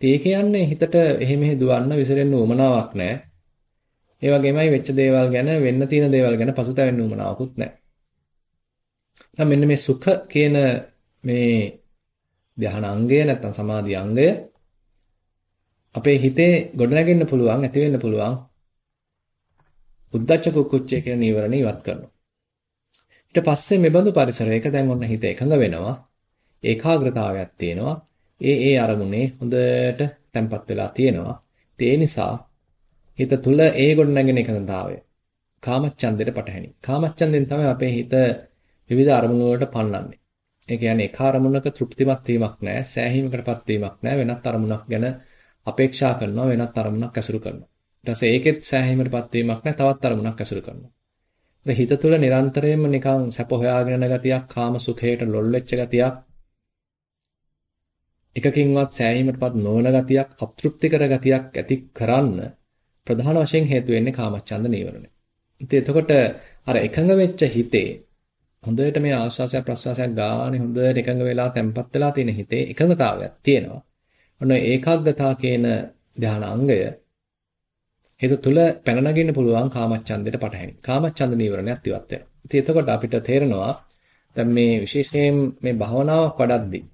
ඒ කියන්නේ හිතට එහෙ මෙහෙ දුවන්න විසිරෙන්න උවමනාවක් නැහැ. ඒ වගේමයි වෙච්ච දේවල් ගැන වෙන්න තියෙන දේවල් ගැන පසුතැවෙන්න උවමනාවකුත් නැහැ. දැන් මෙන්න මේ සුඛ කියන මේ ධ්‍යාන අංගය නැත්නම් සමාධි අංගය අපේ හිතේ ගොඩනගෙන්න පුළුවන් ඇති වෙන්න පුළුවන් උද්දච්ච කුක්කුච්චය කියන නීවරණ ඉවත් කරනවා. ඊට පස්සේ මෙබඳු පරිසරයක දැන් ඔන්න හිත එකඟ වෙනවා. ඒකාග්‍රතාවයක් තියෙනවා. ඒ ඒ අරමුණේ හොඳට තැම්පත් වෙලා තියෙනවා. ඒ නිසා හිත තුල ඒ ගොඩනැගෙන එකඟතාවය කාමච්ඡන්දෙට පටහැනි. කාමච්ඡන්දෙන් තමයි අපේ හිත විවිධ අරමුණු වලට පන්නන්නේ. ඒ කියන්නේ එක අරමුණක තෘප්තිමත් වීමක් නැහැ, සෑහීමකටපත් වීමක් නැහැ, වෙනත් අරමුණක් ගැන අපේක්ෂා කරනවා, වෙනත් අරමුණක් ඇසුරු කරනවා. ඊට පස්සේ ඒකෙත් සෑහීමකටපත් වීමක් නැහැ, තවත් අරමුණක් ඇසුරු කරනවා. ඒ හිත තුළ නිරන්තරයෙන්ම නිකන් සැප හොයාගෙන යන ගතියක්, කාම සුඛයට ලොල් වෙච්ච ගතියක්, එකකින්වත් සෑහීමටපත් නොවන ගතියක්, අතෘප්තිකර ගතියක් ඇති කරන්න ප්‍රධාන වශයෙන් හේතු වෙන්නේ කාමච්ඡන්ද නීවරණය. ඉතින් එතකොට අර එකඟ වෙච්ච හිතේ හොඳට මේ ආශ්වාසය ප්‍රශ්වාසයක් ගානේ හොඳට එකඟ වෙලා තැම්පත් වෙලා තියෙන හිතේ එකඟතාවයක් තියෙනවා. ඔන්න ඒකාග්‍රතාව කියන ධානාංගය හිත තුල පැන නගින්න පුළුවන් කාමච්ඡන්දයට පටහැනි. කාමච්ඡන්ද නීවරණයක් ඉවත් වෙනවා. ඉතින් එතකොට අපිට තේරෙනවා දැන් මේ විශේෂයෙන් මේ භවනාවක් වඩද්දී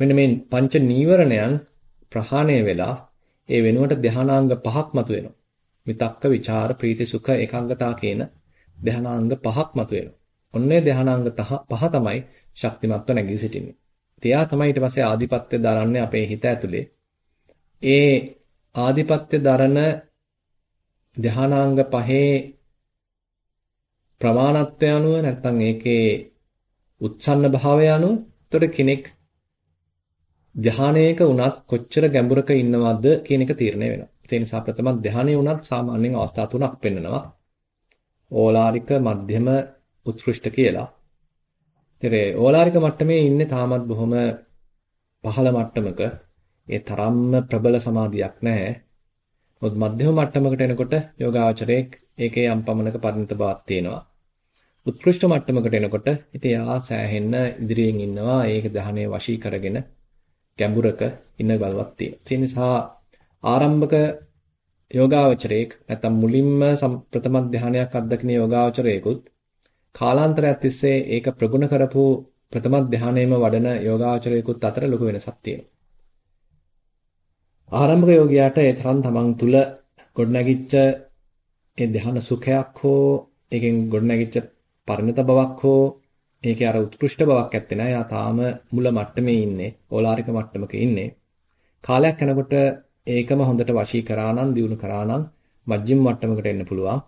මෙන්න මේ පංච නීවරණයන් ප්‍රහාණය වෙලා ඒ වෙනුවට ධානාංග පහක් මතුවෙනවා. විතක්ක, ਵਿਚාර, ප්‍රීති, සුඛ, ඒකාග්‍රතාව කියන ධානාංග පහක් මතුවෙනවා. ඔන්නේ ධානාංග පහ තමයි ශක්තිමත්ව නැගී සිටින්නේ. තියා තමයි ඊට පස්සේ ආධිපත්‍ය දරන්නේ අපේ හිත ඇතුලේ. ඒ ආධිපත්‍ය දරන ධානාංග පහේ ප්‍රමාණත්වය අනුව නැත්නම් ඒකේ උත්සන්න භාවය අනුව එතකොට කෙනෙක් ධානයක වුණත් කොච්චර ගැඹුරක ඉන්නවද කියන එක තීරණය වෙනවා. ඒ නිසා ප්‍රථම ධානය වුණත් සාමාන්‍යයෙන් අවස්ථා තුනක් පෙන්නනවා. ඕලාරික, මධ්‍යම, උත්කෘෂ්ඨ කියලා. ඉතින් ඕලාරික මට්ටමේ ඉන්නේ තාමත් බොහොම පහළ මට්ටමක. ඒ තරම්ම ප්‍රබල සමාධියක් නැහැ. මොකද මධ්‍යම මට්ටමකට එනකොට යෝගාචරයේ ඒකේ යම් පමණක පරිණත බවක් තියෙනවා. උත්කෘෂ්ඨ මට්ටමකට එනකොට ඉතින් යා සෑහෙන්න ඉදිරියෙන් ඉන්නවා. ඒක දහනේ වශී කරගෙන ගැඹුරක ඉන්න බලවත් තියෙනවා. ඒ නිසා ආරම්භක යෝගාචරයේක් නැත්නම් මුලින්ම ප්‍රථම ධානයක් අත්දකින යෝගාචරයේකුත් කාලාන්තරයක් තිස්සේ ඒක ප්‍රගුණ කරපු ප්‍රථම ධානයෙම වඩන යෝගාචරයේකුත් අතර ලොකු වෙනසක් තියෙනවා. ආරම්භක යෝගියාට ඒ තරම් තමන් තුල ගොඩනැගිච්ච ඒ ධ්‍යාන සුඛයක් හෝ ඒකෙන් ගොඩනැගිච්ච පරිණත බවක් හෝ ඒකේ අර උත්කෘෂ්ඨ බවක් ඇත්තේ නැහැ. යා තාම මුල මට්ටමේ ඉන්නේ. ඕලාරික මට්ටමක ඉන්නේ. කාලයක් යනකොට ඒකම හොඳට වශී කරා නම්, දියුණු කරා නම් මජ්ජිම මට්ටමකට එන්න පුළුවන්.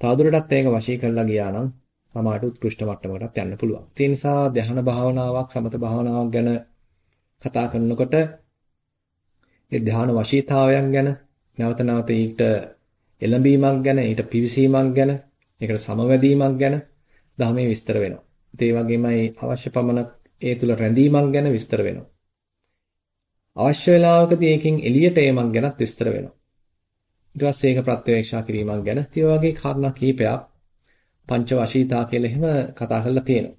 තවදුරටත් ඒක වශී කරලා ගියා නම් සමාහට උත්කෘෂ්ඨ මට්ටමකටත් යන්න පුළුවන්. ඒ නිසා ධ්‍යාන භාවනාවක්, සමත භාවනාවක් ගැන කතා කරනකොට ඒ ධ්‍යාන වශීතාවයන් ගැන නැවත නැවත ඊට එළඹීමක් ගැන ඊට පිවිසීමක් ගැන ඒකට සමවැදීමක් ගැන ධර්මයේ විස්තර වෙනවා. ඒ වගේමයි අවශ්‍ය පමණ ඒ තුල රැඳීමක් ගැන විස්තර වෙනවා. අවශ්‍ය වෙලාවකදී ඒකෙන් එළියට ඒමක් ගැනත් විස්තර වෙනවා. ඊට පස්සේ ඒක ප්‍රත්‍යවේක්ෂා කිරීමක් ගැන ඒ වගේ කාරණා කීපයක් පංච වශීතා කියලා එහෙම කතා කරලා තියෙනවා.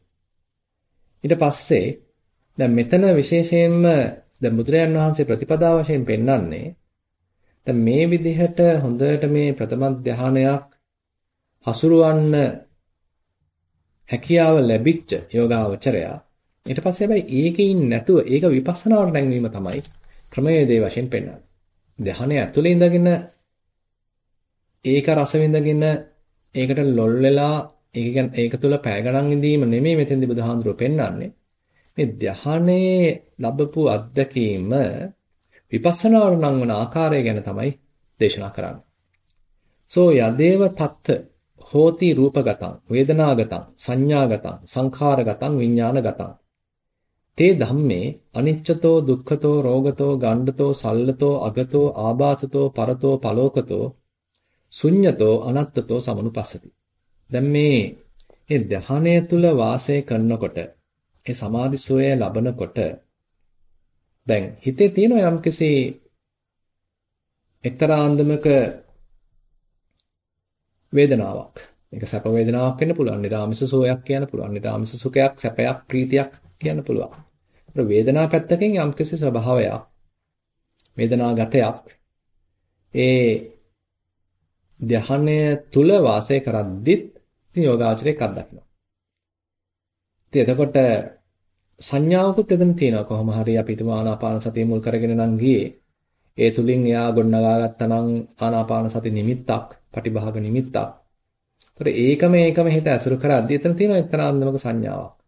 ඊට පස්සේ දැන් මෙතන විශේෂයෙන්ම දැන් බුදුරජාන් වහන්සේ ප්‍රතිපදා වශයෙන් පෙන්වන්නේ දැන් මේ විදිහට හොඳට මේ ප්‍රථම ධානයක් හසුරවන්න හැකියාව ලැබිච්ච යෝගාවචරයා ඊට පස්සේ හැබැයි ඒකේ නැතුව ඒක විපස්සනාවට නැංවීම තමයි ක්‍රමවේදේ වශයෙන් පෙන්වන්නේ. ධානය ඇතුලේ ඉඳගෙන ඒක රස විඳගෙන ඒකට ලොල් වෙලා ඒක ඒක තුළ පැය ගණන් ඉඳීම නෙමෙයි මෙතෙන්දී බුදුහාඳුරෝ පෙන්වන්නේ. මේ ධානයේ ලැබපු අත්දැකීම විපස්සනාවට නම් වන ආකාරය ගැන තමයි දේශනා කරන්නේ. සෝ යදේව තත්ත හෝති රූපගතං වේදනාගතං සංඥාගතං සංඛාරගතං විඥානගතං තේ ධම්මේ අනිච්චතෝ දුක්ඛතෝ රෝගතෝ ගණ්ඩතෝ සල්ලතෝ අගතෝ ආබාතතෝ පරතෝ පලෝකතෝ ශුඤ්ඤතෝ අනත්තතෝ සමනුපස්සති දැන් මේ මේ ධානය තුල වාසය කරනකොට ඒ සමාධි සෝය ලබනකොට දැන් හිතේ තියෙන යම්කිසි එක්තරා අන්දමක වේදනාවක්. මේක සැප වේදනාවක් වෙන්න පුළුවන්. නිරාමිස සෝයක් කියන්න පුළුවන්. නිරාමිස සුඛයක්, සැපයක්, ප්‍රීතියක් කියන්න පුළුවන්. ඒත් වේදනා පැත්තකින් යම්කිසි ස්වභාවයක් වේදනා ගතයක් ඒ ධ්‍යානය තුල වාසය කරද්දිත් ඉතින් යෝගාචරයක් අත්දකිනවා. ඉතින් එතකොට සංඥාවකුත් එතන තියෙනවා. කොහොම හරි අපි හිතමු ආනාපාන සතිය මුල් කරගෙන නම් ගියේ. ඒ තුලින් එයා ගොඩනගා ගත්තා නම් ආනාපාන සති නිමිත්තක්, පටිභාග නිමිත්තක්. ඒතර ඒකම ඒකම හිත ඇසුරු කරද්දී එතන තියෙන එක්තරා අන්දමක සංඥාවක්.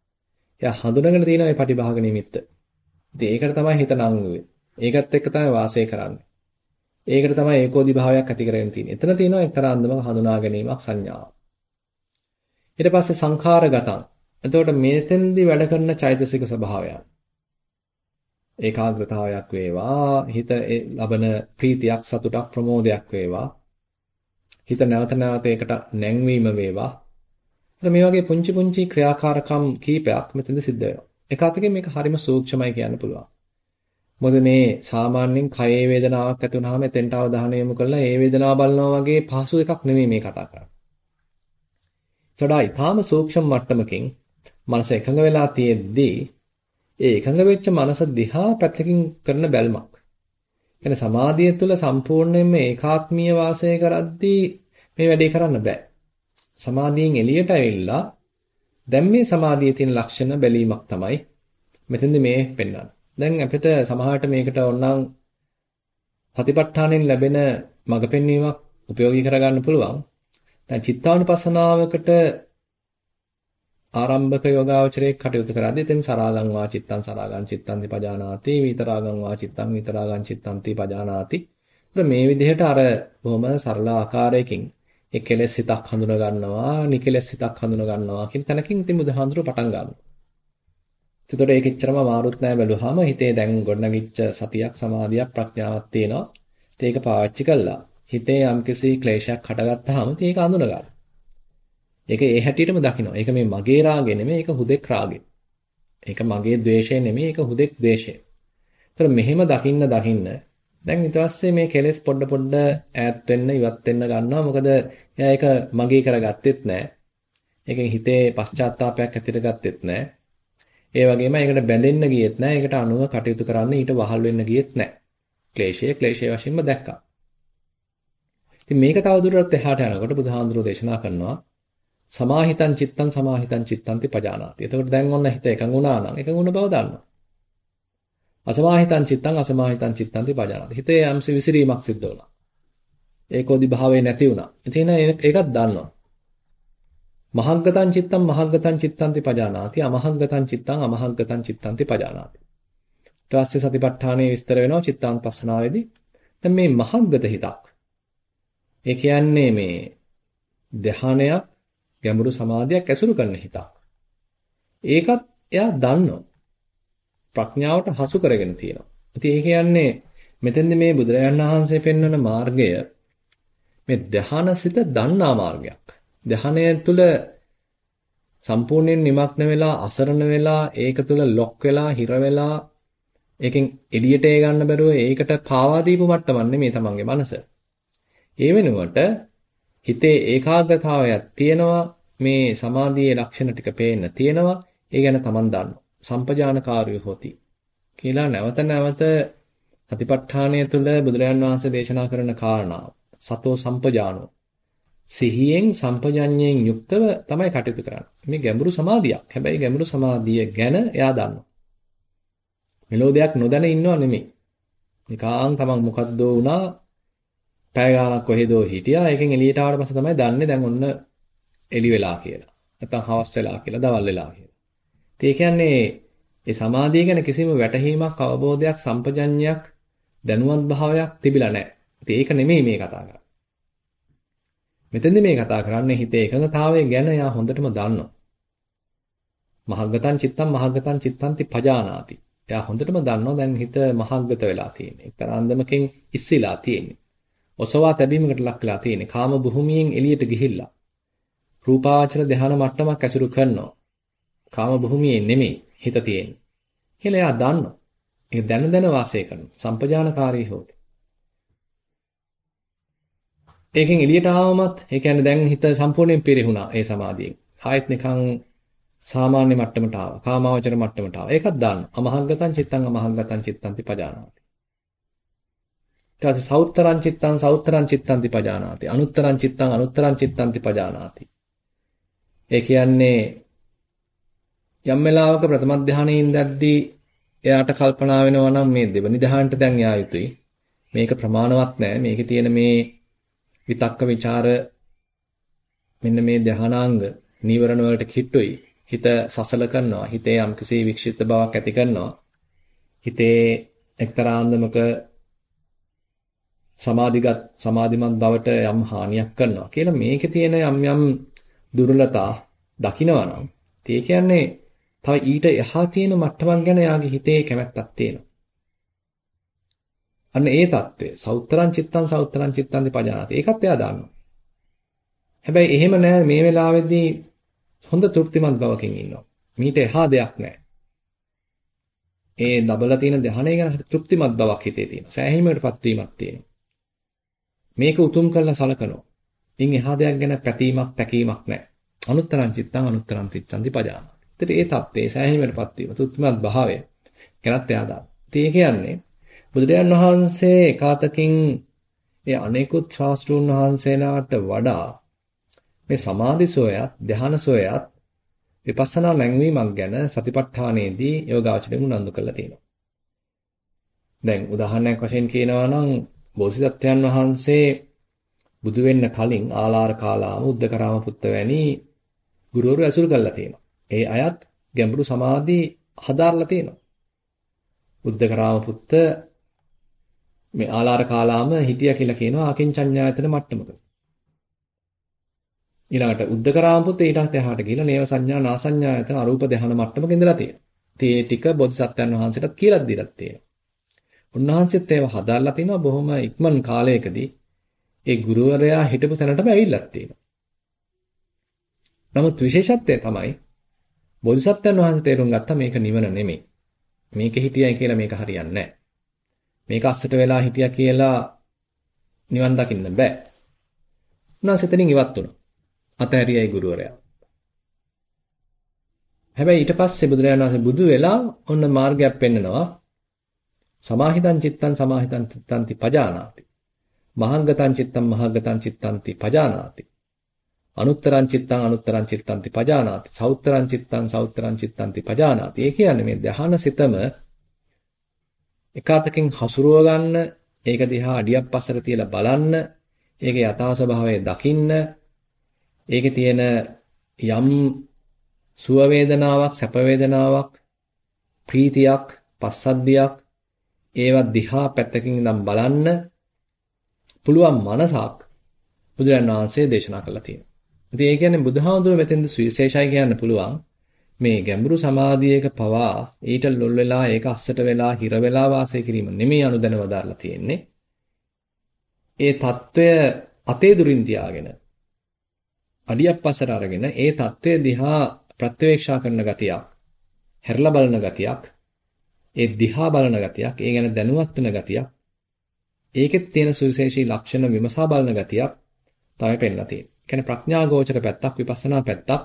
එයා හඳුනගෙන තියෙන මේ පටිභාග නිමිත්ත. ඉතින් ඒකට තමයි හිත නංගුවේ. ඒකත් එක්ක තමයි වාසය කරන්නේ. ඒකට තමයි ඒකෝදි භාවයක් ඇති කරගෙන තියෙන්නේ. එතන තියෙනවා එක්තරා අන්දමක හඳුනා ගැනීමක් සංඥාවක්. ඊට පස්සේ සංඛාරගතං. එතකොට මෙතෙන්දී වැඩ කරන චෛතසික ස්වභාවයන්. ඒකාග්‍රතාවයක් වේවා, හිත ලබන ප්‍රීතියක්, සතුටක්, ප්‍රමෝදයක් වේවා. හිත නැවත නැවත ඒකට නැංවීම වේවා. මේ වගේ පුංචි පුංචි ක්‍රියාකාරකම් කීපයක් මෙතෙන්ද සිද්ධ වෙනවා. එක අතකින් මේක හරිම සූක්ෂමයි කියන්න පුළුවන්. මොකද මේ සාමාන්‍යයෙන් කයේ වේදනාවක් ඇති වුනහම එතෙන්ට අවධානය යොමු කරලා ඒ වේදනාව බලනවා වගේ පහසු එකක් නෙමෙයි මේ කතා කරන්නේ. සඩා ඊටාම සූක්ෂම මට්ටමකින් මනස එකඟ වෙලා තියෙද්දී ඒ එකඟ වෙච්ච මනස දිහා පැත්තකින් කරන බැල්මක්. يعني සමාධිය තුළ සම්පූර්ණයෙන්ම ඒකාත්මීය වාසය කරද්දී මේ වැඩේ කරන්න බෑ. සමාධියෙන් එළියට ඇවිල්ලා දැන් මේ සමාධියේ තියෙන ලක්ෂණ බැලීමක් තමයි මෙතෙන්ද මේ පෙන්වන්නේ. දැන් අපිට සමහරට මේකට ඕනනම් සතිපට්ඨානෙන් ලැබෙන මඟ පෙන්වීමක් ප්‍රයෝගී කරගන්න පුළුවන්. දැන් චිත්තානුපස්සනාවකට ආරම්භක යෝගාවචරයේ කටයුතු කරද්දී එතෙන් සරාගං වා චිත්තං සරාගං චිත්තං පජානාති විතරාගං වා චිත්තං විතරාගං චිත්තං පජානාති. මේ විදිහට අර බොහොම සරල ආකාරයකින් ඒ කෙලෙස් හිතක් හඳුනා ගන්නවා, නිකෙලෙස් හිතක් හඳුනා ගන්නවා කියන තැනකින් ඉතින් බුදුහාඳුර පටන් ගන්නවා. එතකොට ඒක එච්චරම අමාරුත් නෑ බැලුවාම හිතේ දැන් ගොඩනගිච්ච සතියක් සමාධියක් ප්‍රඥාවක් තියෙනවා. ඒක පාවිච්චි කළා. හිතේ යම්කිසි ක්ලේශයක් හටගත්තාම ඒක අඳුන ගන්න. ඒක ඒ හැටියටම දකිනවා. ඒක මේ මගේ රාගය නෙමෙයි, ඒක හුදෙක් රාගය. ඒක මගේ ද්වේෂය නෙමෙයි, ඒක හුදෙක් ද්වේෂය. ඒතර මෙහෙම දකින්න දකින්න දැන් ඊට පස්සේ මේ කෙලෙස් පොඩ පොඩ ඈත් වෙන්න ඉවත් වෙන්න ගන්නවා. මොකද එයා ඒක මගේ කරගත්තෙත් නෑ. ඒකෙන් හිතේ පශ්චාත්තාවපයක් ඇතිට ගත්තෙත් නෑ. ඒ වගේම ඒකට බැඳෙන්න ගියෙත් නෑ. ඒකට අනුව කටයුතු කරන්න ඊට වහල් වෙන්න ගියෙත් නෑ. ක්ලේශය ක්ලේශය වශයෙන්ම දැක්කා. ඉතින් මේක තවදුරටත් එහාට යනකොට බුදුහාඳුරෝ දේශනා කරනවා සමාහිතං චිත්තං සමාහිතං චිත්තන්ති පජානාති. එතකොට දැන් ඔන්න හිත එකඟ වුණා නම් එකඟ වුණ බව දන්නවා. අසමාහිතං චිත්තං අසමාහිතං චිත්තන්ති පජානාති. හිතේ යම්සි විසිරීමක් සිද්ධ වුණා. ඒකෝදි භාවයේ නැති වුණා. ඉතින් ඒකත් දන්නවා. මහග්ගතං චිත්තං මහග්ගතං චිත්තන්ති පජානාති අමහග්ගතං චිත්තං අමහග්ගතං චිත්තන්ති පජානාති. ඊට පස්සේ සතිපට්ඨානයේ විස්තර වෙනවා චිත්තාන්පස්සනාවේදී. දැන් මේ මහග්ගත හිතක් ඒ කියන්නේ මේ ධානයක් ගැඹුරු සමාධියක් ඇසුරු කරන හිතක්. ඒකත් එයා දන්නවා. ප්‍රඥාවට හසු කරගෙන තියෙනවා. ඉතින් ඒ කියන්නේ මෙතෙන්ද මේ බුදුරජාණන් වහන්සේ පෙන්වන මාර්ගය මේ ධානසිත දන්නා මාර්ගයක්. ධානය තුළ සම්පූර්ණයෙන් නිමක්න වෙලා අසරණ වෙලා ඒක තුළ ලොක් වෙලා හිර වෙලා ඒකෙන් එළියට ඒ ගන්න බැරුව ඒකට පාවා දීපු මට්ටමක් නෙමේ තමන්ගේ මනස. ඒ වෙනුවට හිතේ ඒකාග්‍රතාවයක් තියෙනවා මේ සමාධියේ ලක්ෂණ ටික පේන්න තියෙනවා ඒ ගැන Taman දන්නවා සම්පජානකාරය හොති. කියලා නැවත නැවත සතිපට්ඨානය තුළ බුදුරජාන් වහන්සේ දේශනා කරන කාරණාව. සතෝ සම්පජානෝ. සිහියෙන් සම්පජඤ්ඤයෙන් යුක්තව තමයි කටයුතු කරන්නේ. මේ ගැඹුරු සමාධියක්. හැබැයි ගැඹුරු සමාධිය ගැන එයා දන්නවා. මෙලෝදයක් නොදැන ඉන්නව නෙමෙයි. නිකාං තමන් මොකද්ද වුණා? පැය ගාණක් කොහෙදෝ හිටියා. ඒකෙන් එළියට ආවට පස්සේ තමයි දන්නේ දැන් ඔන්න එළි වෙලා කියලා. නැත්තම් හවස් වෙලා කියලා, දවල් වෙලා කියලා. ඉතින් ඒ කියන්නේ ඒ සමාධිය ගැන කිසිම වැටහීමක්, අවබෝධයක්, සම්පජඤ්ඤයක්, දැනුවත් භාවයක් තිබිලා නැහැ. ඉතින් ඒක නෙමෙයි මේ කතා කරන්නේ. මෙතෙන්ද මේ කතා කරන්නේ හිතේ එකඟතාවය ගැන යා හොඳටම දන්නවා. මහග්ගතං චිත්තං මහග්ගතං චිත්තන්ති පජානාති. එයා හොඳටම දන්නවා දැන් හිත මහග්ගත වෙලා තියෙන්නේ. එක්තරා අන්දමකින් ඉස්සිලා තියෙන්නේ. ඔසවා තැබීමකට ලක් වෙලා තියෙන්නේ. කාම භූමියෙන් එළියට ගිහිල්ලා. රූපාවචර ධ්‍යාන මට්ටමක් ඇසුරු කරනවා. කාම භූමියේ නෙමෙයි හිත තියෙන්නේ. කියලා එයා දන්නවා. ඒක දැන දැන වාසය කරනවා. සම්පජානකාරී හොති. ඒකෙන් එළියට ආවමත් ඒ කියන්නේ දැන් හිත සම්පූර්ණයෙන් පිරිහුණා ඒ සමාධියෙන්. ආයෙත් නිකන් සාමාන්‍ය මට්ටමට ආවා. කාමාවචර මට්ටමට ආවා. ඒකත් දාන්න. අමහංගතං චිත්තං අමහංගතං චිත්තංති පජානාති. ඊට පස්සේ සෞත්තරං චිත්තං සෞත්තරං චිත්තං තිපජානාති. අනුත්තරං චිත්තං අනුත්තරං චිත්තං තිපජානාති. ඒ කියන්නේ යම් වෙලාවක ප්‍රථම ධානයේ ඉඳද්දී එයාට කල්පනා වෙනවා නම් මේ දෙවනි ධානයට දැන් යා යුතුයි. මේක ප්‍රමාණවත් නෑ. මේකේ තියෙන මේ විතක්ක ਵਿਚාර මෙන්න මේ ධානාංග නීවරණ වලට කිට්ටුයි. හිත සසල කරනවා. හිතේ යම්කිසි වික්ෂිප්ත බවක් ඇති කරනවා. හිතේ එක්තරා අන්දමක සමාධිගත සමාධිමත් බවට යම් හානියක් කරනවා කියලා මේකේ තියෙන යම් යම් දුර්වලතා දකිනවා නම් ඒ කියන්නේ තව ඊට එහා තියෙන මට්ටමක් ගැන යාගේ හිතේ කැමැත්තක් තියෙනවා. අන්න ඒ தත්ත්වය සෞත්තරං චිත්තං සෞත්තරං චිත්තං දිපජානාති. ඒකත් එයා දන්නවා. හැබැයි එහෙම නෑ මේ වෙලාවේදී හොඳ තෘප්තිමත් බවකින් ඉන්නවා. මීට එහා දෙයක් නෑ. ඒ දබල තියෙන ධානය ගැන තෘප්තිමත් බවක් හිතේ තියෙනවා. සෑහීමකටපත් වීමක් තියෙනවා. මේක උතුම් කරලා සලකනවා. ඉන් එහා දෙයක් ගැන පැතීමක් තැකීමක් නැහැ. අනුත්තරං චිත්තං අනුත්තරං තිච්ඡන්ති පජානාති. ඒතර ඒ தත්ත්වයේ සෑහීමකටපත් වීම තුත්මත් භාවය ගැනත් එයා දාන. ඒ කියන්නේ බුදුරජාන් වහන්සේ එකාතකින් ඒ අනෙකුත් ශාස්ත්‍රූන් වහන්සේලාට වඩා මේ සමාධි සෝයත් ධ්‍යාන සෝයත් විපස්සනා නැංවීමක් ගැන සතිපට්ඨානයේදී යෝගාචරයෙන් උනන්දු කරලා තියෙනවා. දැන් උදාහරණයක් වශයෙන් කියනවා නම් බෝධිසත්වයන් වහන්සේ බුදු වෙන්න කලින් ආලාර කාලාම උද්දකරාම පුත්ත වැනි ගුරුවරු ඇසුරු කරලා තියෙනවා. ඒ අයත් ගැඹුරු සමාධි හදාarලා තියෙනවා. උද්දකරාම පුත්ත මේ ආලාර කාලාම හිටියා කියලා කියනවා අකින්චඤ්ඤායතන මට්ටමක. ඊළඟට උද්දකරාම පුත්ත ඊටත් එහාට ගිහිලා නේව සංඥා නාසඤ්ඤායතන අරූප ධාන මට්ටමක ඉඳලා තියෙනවා. ඉතින් ඒ ටික බෝධිසත්වයන් වහන්සේටත් කියලා දීලා තියෙනවා. උන්වහන්සේත් ඒව හදාarලා තිනවා බොහොම ඉක්මන් කාලයකදී ඒ ගුරුවරයා හිටපු තැනටම ඇවිල්ලත් තියෙනවා. නමුත් විශේෂත්වය තමයි බෝධිසත්වයන් වහන්සේ තේරුම් ගත්තා මේක නිවන නෙමෙයි. මේක හිටියයි කියලා මේක හරියන්නේ නැහැ. මේක අස්සට වෙලා හිටියා කියලා නිවන් දකින්න බෑ. උන්වහන්සේ එතනින් ඉවත් වුණා. අතහැරියයි ගුරුවරයා. හැබැයි ඊට පස්සේ බුදුරජාණන් වහන්සේ බුදු වෙලා ඔන්න මාර්ගයක් පෙන්නනවා. සමාහිතං චිත්තං සමාහිතං චිත්තන්ති පජානාති. මහංගතං චිත්තං මහංගතං චිත්තන්ති පජානාති. අනුත්තරං චිත්තං අනුත්තරං චිත්තන්ති පජානාති. සෞත්තරං චිත්තං සෞත්තරං චිත්තන්ති පජානාති. ඒ කියන්නේ මේ ධ්‍යාන සිතම එකාතකින් හසුරුව ගන්න, ඒක දිහා අඩියක් පස්සට තියලා බලන්න, ඒකේ යථා ස්වභාවය දකින්න, ඒකේ තියෙන යම් සුව වේදනාවක්, සැප වේදනාවක්, ප්‍රීතියක්, පස්සද්ධියක් ඒවා දිහා පැත්තකින් ඉඳන් බලන්න පුළුවන් මනසක් බුදුරජාණන් වහන්සේ දේශනා කළා තියෙනවා. ඉතින් ඒ කියන්නේ බුදුහාමුදුරුවෝ මෙතෙන්ද සුවිශේෂයි කියන්න පුළුවන්. මේ ගැඹුරු සමාධියක පවා ඊට ලොල් වෙලා ඒක අස්සට වෙලා හිර වෙලා වාසය කිරීම නෙමෙයි අනුදැන වදාරලා තියෙන්නේ. ඒ తত্ত্বය අතේ දුරින් තියාගෙන අඩියක් පස්සට අරගෙන ඒ తত্ত্বය දිහා ප්‍රත්‍යවේක්ෂා කරන ගතියක් හැරලා බලන ගතියක් ඒ දිහා බලන ගතියක් ඒ ගැන දැනුවත් වෙන ගතියක් ඒකෙත් තියෙන සුවිශේෂී ලක්ෂණ විමසා බලන ගතියක් තමයි පෙන්නලා තියෙන්නේ කියන්නේ ප්‍රඥා ගෝචර පැත්තක්, විපස්සනා පැත්තක්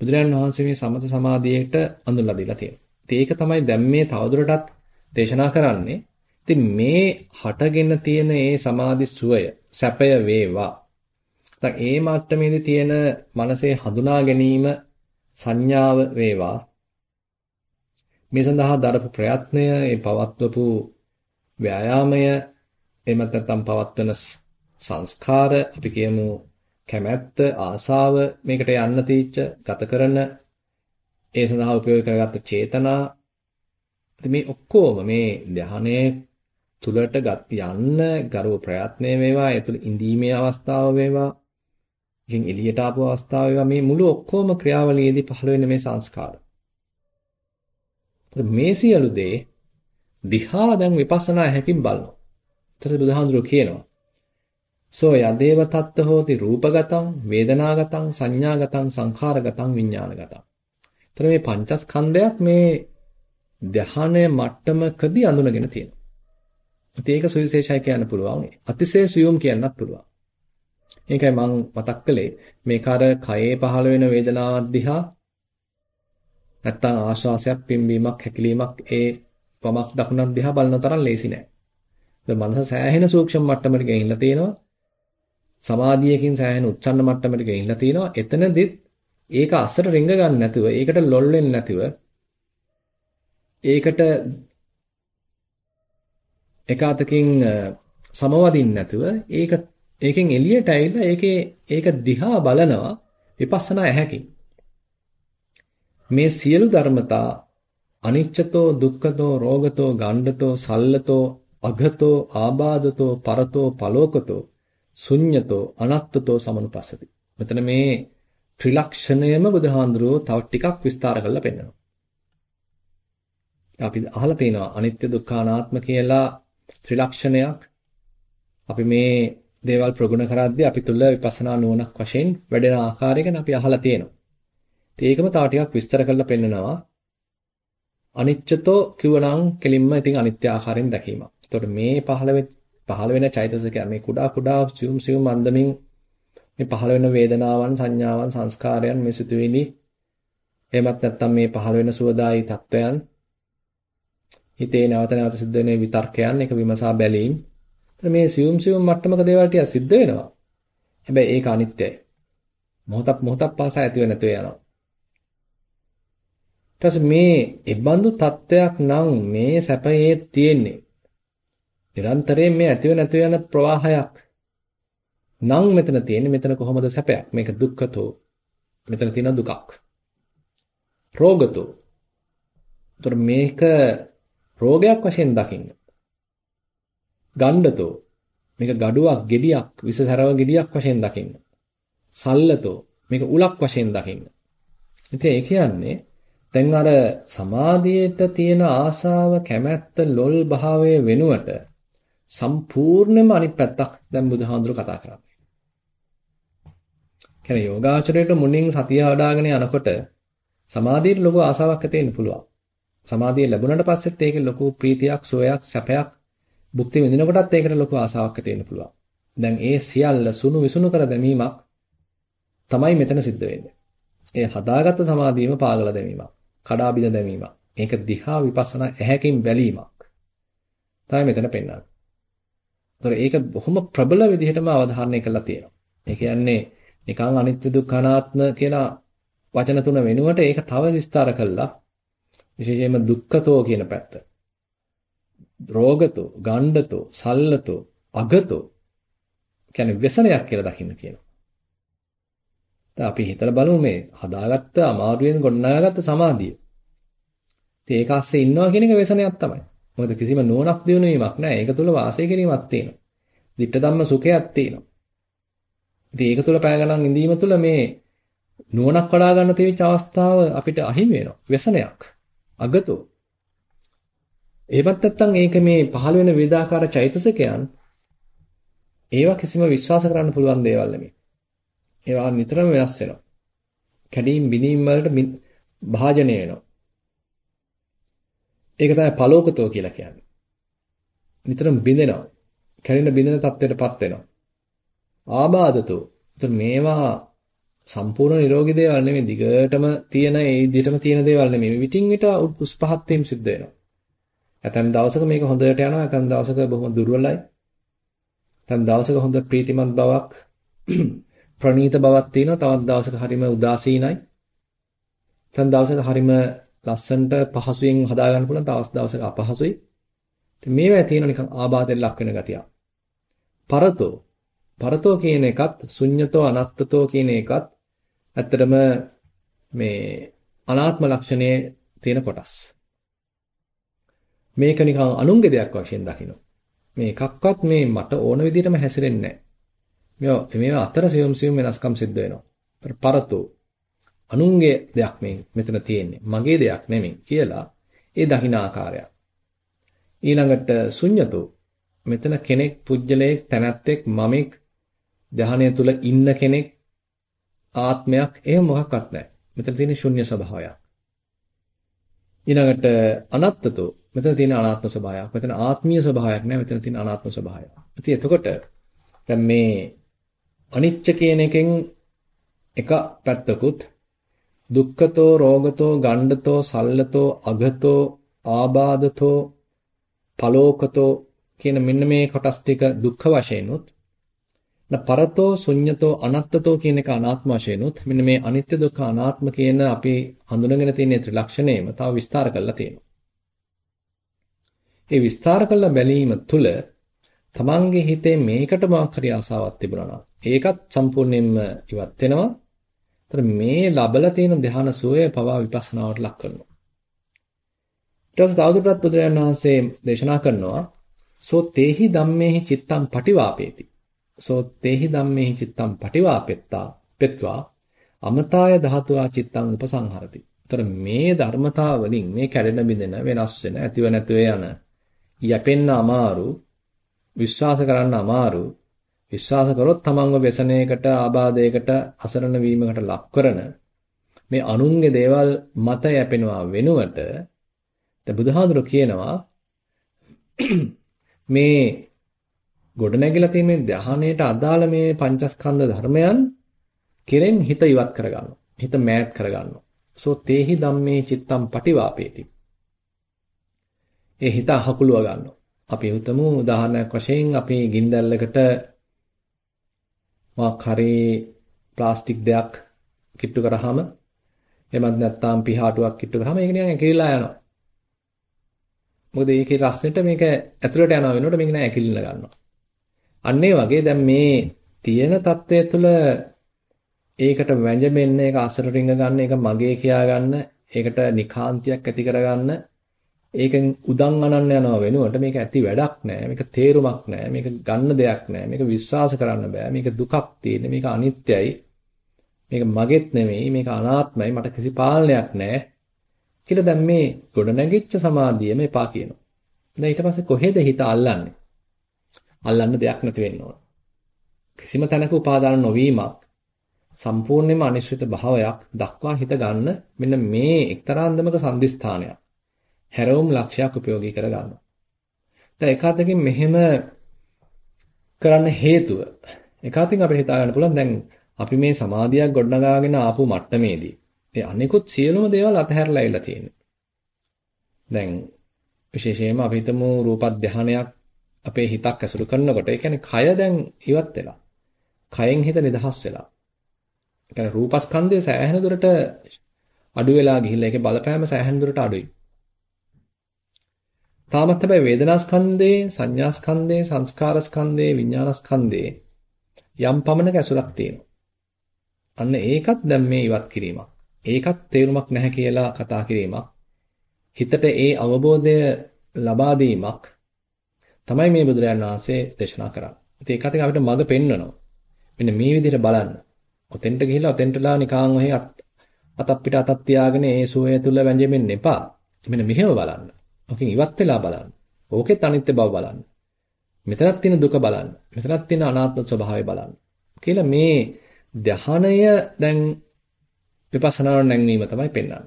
බුදුරජාණන් වහන්සේ මේ සමත සමාධියට අඳුනලා දීලා තියෙනවා. ඉතින් ඒක තමයි දැන් මේ තවදුරටත් දේශනා කරන්නේ. ඉතින් මේ හටගෙන තියෙන මේ සමාධි සුවය, සැපය වේවා. නැත්නම් ඒ මට්ටමේදී තියෙන මනසේ හඳුනා ගැනීම සංඥාව වේවා මේ සඳහා දරපු ප්‍රයත්නය, ඒ පවත්වපු ව්‍යායාමය, එමත් නැත්නම් පවත්වන සංස්කාර, අපි කියමු කැමැත්ත, ආසාව මේකට යන්න තීච්ච ගත කරන ඒ සඳහා උපයෝග කරගත්ත චේතනා ඉතින් මේ ඔක්කොම මේ ධානයේ තුලට ගත් යන්න ගරුව ප්‍රයත්නය වේවා ඒ තුල ඉඳීමේ අවස්ථාව වේවා ඉතින් එළියට ආපු අවස්ථාව වේවා මේ මුළු ඔක්කොම ක්‍රියාවලියේදී පහළ වෙන මේ සංස්කාර මේ සියලු දේ දිහා දැන් විපස්සනා හැකින් බලනවා. ඊට බුදුහාඳුරෝ කියනවා. සෝ යදේව තත්ත හෝති රූපගතං වේදනාගතං සංඥාගතං සංඛාරගතං විඥානගතං. ඊට මේ පංචස්කන්ධයක් මේ ධානය මට්ටමකදී අඳුනගෙන තියෙනවා. ඉතින් ඒක සුවිශේෂයි කියන්න පුළුවන්. අතිශය සියුම් කියන්නත් පුළුවන්. ඒකයි මම මතක් කළේ මේක අර කයේ පහළ වෙන වේදනාවක් දිහා නැත්තම් ආශ්වාසයක් පිම්බීමක් හැකිලීමක් ඒ වමක් දකුණක් දිහා බලන තරම් ලේසි නෑ. ඒක මනස සෑහෙන සූක්ෂම මට්ටමකට ගෙනිහිලා තියෙනවා. සමාධියකින් සෑහෙන උච්චන්න මට්ටමකට ගෙනිහිලා තියෙනවා. එතනදිත් ඒක අස්සට රිංග ගන්න නැතුව, ඒකට ලොල් වෙන්නේ නැතුව ඒකට එක අතකින් සමවදින්න නැතුව ඒක ඒකෙන් එළියට ඇවිල්ලා ඒකේ ඒක දිහා බලනවා විපස්සනා ඇහැකින්. මේ සියලු ධර්මතා අනිච්චතෝ දුක්ඛතෝ රෝගතෝ ගණ්ඩතෝ සල්ලතෝ අඝතෝ ආබාධතෝ පරතෝ පලෝකතෝ ශුඤ්ඤතෝ අනත්තතෝ සමනුපස්සති. මෙතන මේ ත්‍රිලක්ෂණයම බුදුහාඳුරෝ තව ටිකක් විස්තර කරලා පෙන්නනවා. අපි අහලා තියෙනවා අනිත්‍ය දුක්ඛ අනාත්ම කියලා ත්‍රිලක්ෂණයක්. අපි මේ දේවල් ප්‍රගුණ කරද්දී අපි තුල විපස්සනා නුවණක් වශයෙන් වැඩෙන ආකාරය ගැන අපි අහලා තියෙනවා. ඒකම තව ටිකක් විස්තර කරලා පෙන්නනවා. අනිච්චතෝ කිව්වනම් කෙලින්ම ඉතින් අනිත්‍ය ආකාරයෙන් දැකීමක්. එතකොට මේ පහළ පහළ වෙන චෛතසිකය මේ කුඩා කුඩා සියුම් සියුම් අන්දමින් මේ පහළ වෙන වේදනාවන් සංඥාවන් සංස්කාරයන් මේ සිතුවිලි. එහෙමත් නැත්නම් මේ පහළ වෙන සුවදායි තත්වයන් හිතේ නැවත නැවත සිද්ධ වෙන විතර්කයන් එක විමසා බැලීම. මේ සියුම් සියුම් මට්ටමක දේවල් ටික සිද්ධ වෙනවා. හැබැයි ඒක අනිත්‍යයි. මොහොතක් මොහොතක් පාසා ඇති වෙ නැතුව යනවා. ඊට මේ ඉබ්බන්දු තත්වයක් නම් මේ සැපයේ තියෙන්නේ. නිරන්තරයෙන් මේ ඇතිව නැතිව යන ප්‍රවාහයක්. නම් මෙතන තියෙන්නේ මෙතන කොහොමද සැපයක්? මේක දුක්ඛතෝ. මෙතන තියෙන දුකක්. රෝගතෝ. ඒතර මේක රෝගයක් වශයෙන් දකින්න. ගණ්ඩතෝ. මේක gaduwak, gediyak, විසසරව gediyak වශයෙන් දකින්න. සල්ලතෝ. මේක උලක් වශයෙන් දකින්න. ඉතින් ඒ කියන්නේ දැන් අර සමාධියට තියෙන ආසාව කැමැත්ත ලොල් භාවයේ වෙනුවට සම්පූර්ණයෙන්ම අනිත් පැත්තක් දැන් බුදුහාඳුර කතා කරන්නේ. කියන්නේ යෝගාචරයට මුලින් සතිය වඩ아가න යනකොට සමාධියට ලොකු ආසාවක් ඇති වෙන්න පුළුවන්. සමාධිය ලැබුණාට පස්සෙත් ඒකේ ලොකු ප්‍රීතියක්, සෝයක්, සැපයක් භුක්ති විඳිනකොටත් ඒකට ලොකු ආසාවක් ඇති වෙන්න පුළුවන්. දැන් ඒ සියල්ල සුණු විසුණු කර දැමීමක් තමයි මෙතන සිද්ධ වෙන්නේ. ඒ හදාගත්ත සමාධියම පාගල දැමීමක්. කඩා බිඳ දැමීමක්. මේක දිහා විපස්සනා ඇහැකින් බැලීමක්. තමයි මෙතන පෙන්වන්නේ. ඒතර ඒක බොහොම ප්‍රබල විදිහටම අවධාරණය කරලා තියෙනවා. ඒ කියන්නේ නිකං අනිත්‍ය දුක්ඛ අනාත්ම කියලා වචන තුන වෙනුවට ඒක තව විස්තර කළා. විශේෂයෙන්ම දුක්ඛතෝ කියන පැත්ත. රෝගතෝ, ගණ්ඩතෝ, සල්ලතෝ, අගතෝ කියන්නේ වසනයක් කියලා දකින්න කියනවා. දැන් අපි හිතලා බලමු මේ හදාගත්ත අමාරුවෙන් ගොඩනගාගත්ත සමාධිය. ඉතින් ඒක ASCII ඉන්නවා කියන එක වසනයක් තමයි. මොකද කිසිම නුවණක් දිනු වීමක් නැහැ. ඒක තුල වාසය කිරීමක් තියෙනවා. ditta ධම්ම සුඛයක් තියෙනවා. ඉතින් ඒක තුල පැය ගණන් ඉඳීම තුල මේ නුවණක් වඩා ගන්න තියෙච්ච අවස්ථාව අපිට අහිමි වෙනවා. ව්‍යසනයක්. අගතෝ. එහෙමත් නැත්නම් ඒක මේ පහළ වෙන වේදාකාර චෛතසිකයන් ඒවා කිසිම විශ්වාස කරන්න පුළුවන් දේවල් නෙමෙයි. ඒවා නිතරම වෙනස් වෙනවා. කැඩීම් බිඳීම් වලට භාජනය වෙනවා. ඒක තමයි පලෝකතෝ කියලා කියන්නේ. නිතරම බිඳෙනවා. කැඩෙන බිඳෙන තත්ත්වයටපත් වෙනවා. ආබාධතෝ. ඒතර මේවා සම්පූර්ණ නිරෝගී දේවල් නෙමෙයි දිගටම තියෙන ඒ විදිහටම තියෙන දේවල් නෙමෙයි. විටින් විට උස් පහත් වීම සිද්ධ වෙනවා. ඇතැම් දවසක මේක හොඳට යනවා, ඇතැම් දවසක බොහොම දුර්වලයි. ඇතැම් දවසක හොඳ ප්‍රීතිමත් බවක් ප්‍රණීත බවක් තියෙනවා. තවත් දවසක හරිම උදාසීනයි. තවත් දවසක හරිම ලස්සනට පහසුවෙන් හදා ගන්න පුළුවන්. තවත් දවසක අපහසුයි. ඉතින් මේවා තියෙන නිකන් ආබාධයෙන් ලක් වෙන ගතිය. පරතෝ පරතෝ කියන එකත් ශුන්්‍යතෝ අනත්තතෝ කියන එකත් ඇත්තටම මේ අනාත්ම ලක්ෂණයේ තියෙන කොටස්. මේක නිකන් අනුන්ගේ දෙයක් වශයෙන් දකින්න. මේ එකක්වත් මේ මට ඕන විදිහටම හැසිරෙන්නේ නැහැ. මේවා මේවා අතර සියුම් සියුම් වෙනස්කම් සිද්ධ වෙනවා. පරතෝ අනුන්ගේ දෙයක් මේ මෙතන තියෙන්නේ. මගේ දෙයක් නෙමෙයි කියලා ඒ දකින්න ආකාරය. ඊළඟට ශුන්‍යතෝ මෙතන කෙනෙක් පුජ්‍යලයක් තැනැත්තෙක් මමෙක් ධානය තුල ඉන්න කෙනෙක් ආත්මයක් එහෙම මොකක්වත් නැහැ. මෙතන තියෙන ශුන්‍ය ස්වභාවයක්. ඊළඟට අනත්තතෝ මෙතන තියෙන අනාත්ම ස්වභාවයක්. මෙතන ආත්මීය ස්වභාවයක් නැහැ. මෙතන තියෙන අනාත්ම ස්වභාවයක්. ඉතින් එතකොට දැන් මේ අනිච්ච කියන එකෙන් එක පැත්තකුත් දුක්ඛතෝ රෝගතෝ ගණ්ඩතෝ සල්ලතෝ අගතෝ ආබාධතෝ පලෝකතෝ කියන මෙන්න මේ කොටස් ටික දුක්ඛ වශයෙන් උත් පරතෝ ශුඤ්ඤතෝ අනත්තතෝ කියන එක අනාත්ම වශයෙන් උත් මෙන්න මේ අනිත්‍ය දුක්ඛ අනාත්ම කියන අපි හඳුනගෙන තියෙන ත්‍රිලක්ෂණයම තව විස්තර කරලා තියෙනවා. ඒ විස්තර කරලා බැලීම තුළ තමන්ගේ හිතේ මේකට මොකක් හරි ආසාවක් තිබුණා නම් ඒකත් සම්පූර්ණයෙන්ම ඉවත් වෙනවා. ඒතර මේ ලබලා තියෙන ධ්‍යාන සෝය පවා විපස්සනාවට ලක් කරනවා. ඊට පස්සේ තවදුරටත් බුදුරජාණන් වහන්සේ දේශනා කරනවා සෝ තේහි ධම්මේහි චිත්තං පටිවාපේති. සෝ තේහි ධම්මේහි චිත්තං පටිවාපෙත්තා පෙත්වා අමතාය ධාතුවා චිත්තං උපසංහරති. ඒතර මේ ධර්මතා වලින් මේ කැඩෙන බිඳෙන වෙනස් වෙන ඇතිව නැතිව යන යැපෙන්න අමාරු විශ්වාස කරන්න අමාරු විශ්වාස කරොත් තමන්ව වසනයකට ආබාධයකට අසරණ වීමකට ලක් කරන මේ අනුන්ගේ දේවල් මත යැපෙනවා වෙනුවට දැන් බුදුහාඳුර කියනවා මේ ගොඩනැගිලා තියෙන මේ ධානයට අදාළ මේ පංචස්කන්ධ ධර්මයන් කෙරෙන් හිත ඉවත් කරගන්නවා. හිත මෑත් කරගන්නවා. සෝ තේහි ධම්මේ චිත්තම් පටිවාපේති. ඒ හිත අහකුලුව ගන්නවා. අපි හිතමු උදාහරණයක් වශයෙන් අපි ගින්දැල්ලකට මොකක් හරි ප්ලාස්ටික් දෙයක් කිට්ටු කරාම එහෙමත් නැත්නම් පිහාටුවක් කිට්ටු කරාම ඒක නිකන් ඇකිලිලා යනවා. මොකද ඒකේ රසෙට මේක ඇතුළට යනවා වෙනකොට මේක නෑ ඇකිලින ගන්නවා. අන්න වගේ දැන් මේ තියෙන தත්වය තුළ ඒකට වැඳෙන්න ඒක අසර රිංග ගන්න ඒක මගේ කියා ගන්න ඒකට නිකාන්තියක් ඇති කරගන්න ඒකෙන් උදන් අනන්න යනවා වෙනුවට මේක ඇති වැඩක් නෑ. මේක තේරුමක් නෑ. මේක ගන්න දෙයක් නෑ. මේක විශ්වාස කරන්න බෑ. මේක දුකක් තියෙන මේක අනිත්‍යයි. මේක මගෙත් නෙමෙයි. මේක අනාත්මයි. මට කිසි පාලනයක් නෑ. කියලා දැන් මේ ගොඩනැගිච්ච සමාධියම එපා කියනවා. දැන් ඊට පස්සේ කොහෙද හිත අල්ලන්නේ? අල්ලන්න දෙයක් නැති වෙන්න ඕන. කිසිම තැනක උපාදාන නොවීමක් සම්පූර්ණයෙන්ම අනිශ්චිත භාවයක් දක්වා හිත ගන්න මෙන්න මේ එක්තරා අන්දමක සම්දිස්ථානයක්. හැරවුම් ලක්ෂයක් ප්‍රයෝගී කර ගන්නවා. දැන් එකwidehatකින් මෙහෙම කරන්න හේතුව එකwidehatකින් අපිට හිතා ගන්න පුළුවන් දැන් අපි මේ සමාධියක් ගොඩනගාගෙන ආපු මට්ටමේදී ඒ අනිකුත් සියලුම දේවල් අතහැරලා ඉලා තියෙන්නේ. දැන් විශේෂයෙන්ම අපි හිතමු රූප ධානයක් අපේ හිතක් ඇසුරු කරනකොට ඒ කියන්නේ කය දැන් ඉවත් වෙලා. කයෙන් හිත නිදහස් වෙලා. ඒ කියන්නේ රූපස්කන්ධය සෑහෙන දුරට අඩු වෙලා ගිහිල්ලා ඒකේ බලපෑම සෑහෙන දුරට අඩුයි. තාමත් හැබැයි වේදනාස්කන්ධේ, සංඥාස්කන්ධේ, සංස්කාරස්කන්ධේ, විඥානස්කන්ධේ යම් පමණක ඇසුරක් තියෙනවා. අන්න ඒකත් දැන් මේ ඉවත් කිරීමක්. ඒකත් තේරුමක් නැහැ කියලා කතා කිරීමක්. හිතට ඒ අවබෝධය ලබා දීමක් තමයි මේ බුදුරජාණන් වහන්සේ දේශනා කරන්නේ. ඉතින් ඒක අතින් අපිට මඟ පෙන්වනවා. මෙන්න මේ විදිහට බලන්න. ඔතෙන්ට ගිහිල්ලා ඔතෙන්ටලා නිකාන් ඔහේ අතක් පිට අතක් තියාගෙන ඒ සුවය තුල වැඳෙමින් එපා. මෙන්න මෙහෙම බලන්න. ඔකෙන් ඉවත් වෙලා බලන්න. ඕකෙත් අනිත්‍ය බව බලන්න. මෙතනක් තියෙන දුක බලන්න. මෙතනක් තියෙන අනාත්ම ස්වභාවය බලන්න. කියලා මේ ධානය දැන් විපස්සනාවට නැංවීම තමයි පෙන්වන්නේ.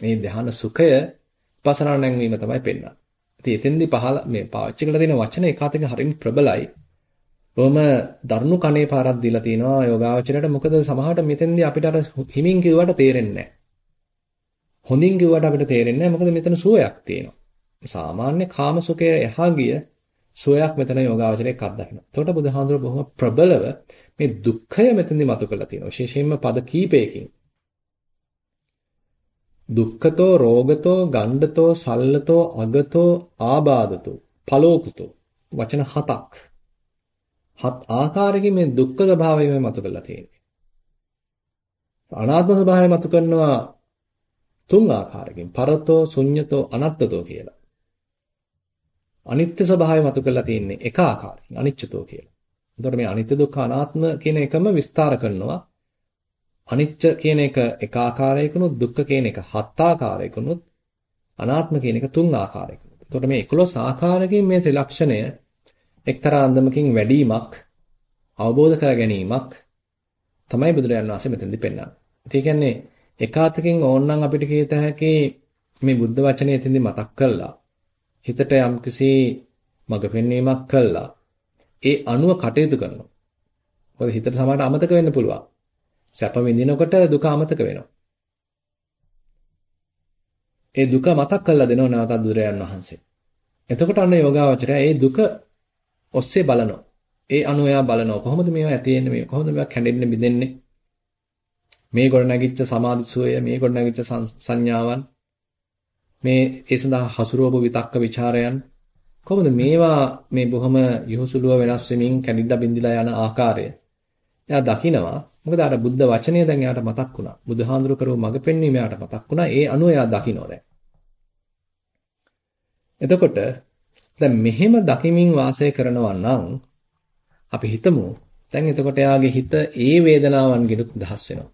මේ ධාන සුඛය විපස්සනාවට නැංවීම තමයි පෙන්වන්නේ. ඉතින් එතෙන්දී පහල මේ පාවිච්චි කරලා තියෙන වචන එකwidehatකින් හරියට ප්‍රබලයි. බොහොම දරුණු කණේ පාරක් දීලා තිනවා යෝගාවචරයට. මොකද සමහරවිට මෙතෙන්දී අපිට අර හිමින් කිව්වට තේරෙන්නේ නැහැ. හොඳින් කිව්වට අපිට තේරෙන්නේ නැහැ. මොකද මෙතන සුවයක් තියෙනවා. සාමාන්‍ය කාම සුඛය එහා ගිය සුවයක් මෙතන යෝගාවචරයක් අත්දකිනවා. එතකොට බුදුහාඳුර බොහොම ප්‍රබලව මේ දුක්ඛය මෙතනදී මතු කරලා තියෙනවා. විශේෂයෙන්ම පද කීපයකින්. දුක්ඛතෝ රෝගතෝ ගණ්ඩතෝ සල්ලතෝ අගතෝ ආබාධතෝ පලෝකුතෝ වචන හතක් හත් ආකාරයකින් මේ දුක්ඛ ස්වභාවය මේ මතු කරලා තියෙන්නේ අනාත්ම ස්වභාවය මතු කරනවා තුන් ආකාරයකින් පරතෝ ශුඤ්ඤතෝ අනත්තතෝ කියලා අනිත්‍ය ස්වභාවය මතු කරලා තියෙන්නේ එක ආකාරයකින් අනිච්චතෝ කියලා එතකොට මේ අනිත්‍ය දුක්ඛ අනාත්ම කියන එකම විස්තර කරනවා අනිච්ච කියන එක එක ආකාරයකුනුත් දුක්ඛ කියන එක හත් ආකාරයකුනුත් අනාත්ම කියන එක තුන් ආකාරයකුනුත්. එතකොට මේ 11 ආකාරයකින් මේ ත්‍රිලක්ෂණය එක්තරා අන්දමකින් වැඩිමක් අවබෝධ කර ගැනීමක් තමයි බුදුරජාණන් වහන්සේ මෙතනදී පෙන්වන්නේ. ඒ කියන්නේ එකාතකින් ඕනනම් අපිට කියත හැකි මේ බුද්ධ වචනේ එතෙන්දී මතක් කළා. හිතට යම්කිසි මඟ පෙන්වීමක් කළා. ඒ අනුව කටයුතු කරනවා. මොකද හිතට සමහරට අමතක වෙන්න පුළුවන්. සැප විඳිනකොට දුක අමතක වෙනවා. ඒ දුක මතක් කරලා දෙනව නැවතත් බුදුරයන් වහන්සේ. එතකොට අන්න යෝගාවචරය ඒ දුක ඔස්සේ බලනවා. ඒ අනුව එයා බලනවා කොහොමද මේවා ඇති වෙන්නේ මේ කොහොමද මේවා කැඩෙන්නේ බිඳෙන්නේ මේ ගොඩ නැගිච්ච සමාධි සුවය මේ ගොඩ නැගිච්ච සංඥාවන් මේ ඒ සඳහා හසුරුවපු විතක්ක ਵਿਚාරයන් කොහොමද මේවා මේ බොහොම යහුසුලුව වෙනස් වෙමින් කැඩිලා බිඳිලා යන ආකාරය එයා දකිනවා. මොකද අර බුද්ධ වචනය දැන් එයාට මතක් වුණා. බුදුහාඳුර කරව මඟ පෙන්වීම එයාට මතක් වුණා. ඒ අනුව එයා දකිනවා දැන්. එතකොට දැන් මෙහෙම දකිමින් වාසය කරනවා නම් අපි හිතමු දැන් එතකොට එයාගේ හිත ඒ වේදනාවන්ගෙනුත් දහස් වෙනවා.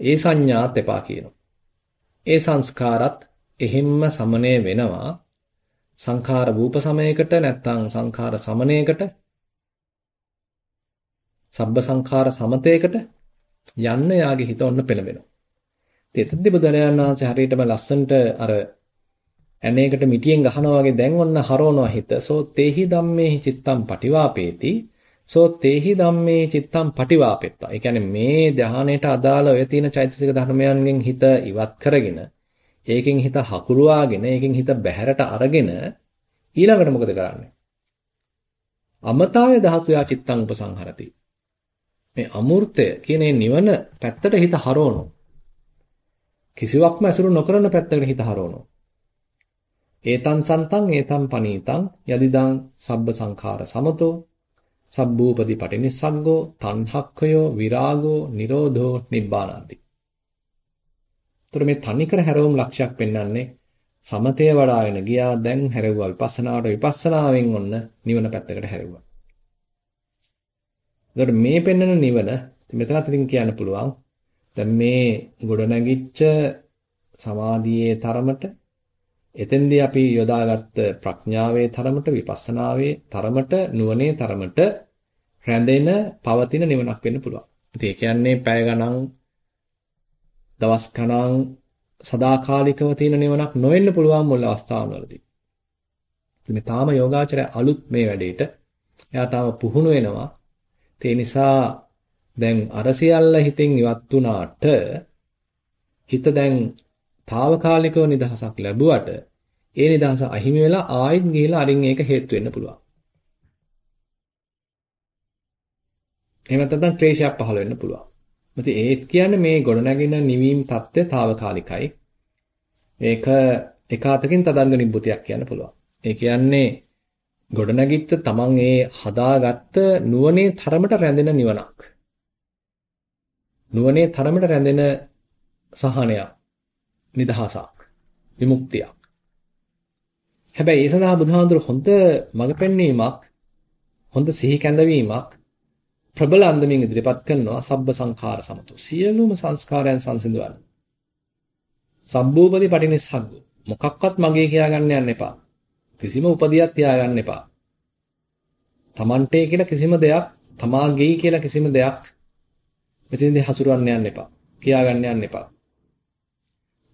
ඒ සංඥාත් එපා කියනවා. ඒ සංස්කාරත් එහෙම්ම සමනය වෙනවා. සංඛාර රූප සමයකට නැත්නම් සංඛාර සමනයකට සබ්බ සංඛාර සමතේකට යන්න යාගේ හිත ඔන්න පෙළඹෙනවා. ඉතින් එතෙන්දී බුදුරජාණන් වහන්සේ හරියටම ලස්සන්ට අර ඇණේකට මිටියෙන් ගහනවා වගේ දැන් ඔන්න හරවනවා හිත. සෝ තේහි ධම්මේහි චිත්තම් පටිවාපේති. සෝ තේහි ධම්මේ චිත්තම් පටිවාපෙත්තා. ඒ කියන්නේ මේ ධානයට අදාළ ඔය තියෙන චෛතසික ධර්මයන්ගෙන් හිත ඉවත් කරගෙන ඒකෙන් හිත හකුරුවාගෙන ඒකෙන් හිත බැහැරට අරගෙන ඊළඟට මොකද කරන්නේ? අමතාය ධාතුයා චිත්තං උපසංහරති. මේ අමූර්තය කියන නිවන පැත්තට හිත හරවනවා. කිසිවක්ම ඇසුරු නොකරන පැත්තකට හිත හරවනවා. ඒතං සන්තං ඒතං පනීතං යදිදං සබ්බ සංඛාර සමතෝ සබ්බූපදී පටිනිස්සග්ගෝ තණ්හක්ඛයෝ විරාගෝ නිරෝධෝ නිබ්බානාති. ତොර මේ තනිකර හැරවුම් ලක්ෂයක් පෙන්වන්නේ සමතය වඩාගෙන ගියා දැන් හැරෙව්වා විපස්සනාවට විපස්සනාවෙන් ඔන්න නිවන පැත්තකට හැරෙව්වා. එතකොට මේ පෙන්වන නිවන මෙතනත් ඉතින් කියන්න පුළුවන්. දැන් මේ ගොඩනැගිච්ච සමාධියේ තරමට එතෙන්දී අපි යොදාගත්ත ප්‍රඥාවේ තරමට විපස්සනාවේ තරමට නුවණේ තරමට රැඳෙන පවතින නිවනක් වෙන්න පුළුවන්. ඉතින් ඒ කියන්නේ පැය ගණන් දවස් ගණන් සදාකාලිකව තියෙන නිවනක් නොවෙන්න පුළුවන් මුල් අවස්ථාවවලදී. මේ තාම යෝගාචරය අලුත් මේ වැඩේට. එයා තාම පුහුණු වෙනවා. ඒ නිසා දැන් අර සියල්ල හිතෙන් ඉවත් වුණාට හිත දැන් తాවකාලිකව නිදහසක් ලැබුවට ඒ නිදහස අහිමි වෙලා ආයෙත් ගිහිලා අරින් ඒක හේතු වෙන්න පුළුවන්. එහෙම නැත්නම් ක්ලේශයක් පහළ වෙන්න පුළුවන්. ඉතින් ඒත් කියන්නේ මේ ගොඩනැගෙන නිවීම தත්ත්වය తాවකාලිකයි. මේක එක අතකින් තදංග නිබ්බුතියක් කියන්න පුළුවන්. ඒ කියන්නේ ගොඩනැගිච්ච තමන් ඒ හදාගත්ත නුවණේ තරමට රැඳෙන නිවනක්. නුවණේ තරමට රැඳෙන සහනයක්. නිදහසක්. විමුක්තියක්. හැබැයි ඒ සඳහා බුදුහාඳුර හොඳ මඟ පෙන්වීමක් හොඳ සිහි කැඳවීමක් ප්‍රබල අන්දමින් ඉදිරිපත් කරනවා සබ්බ සංඛාර සමතු සියලුම සංස්කාරයන් සංසිඳවන්න. සම්බූපදී පටිනිස්සග්ග මොකක්වත් මගේ කියා ගන්න යන්න එපා. කිසිම උපදියක් තියාගන්න එපා. තමන්ටේ කියලා කිසිම දෙයක් තමාගේයි කියලා කිසිම දෙයක් මෙතනදී හසුරවන්න යන්න එපා. කියා ගන්න යන්න එපා.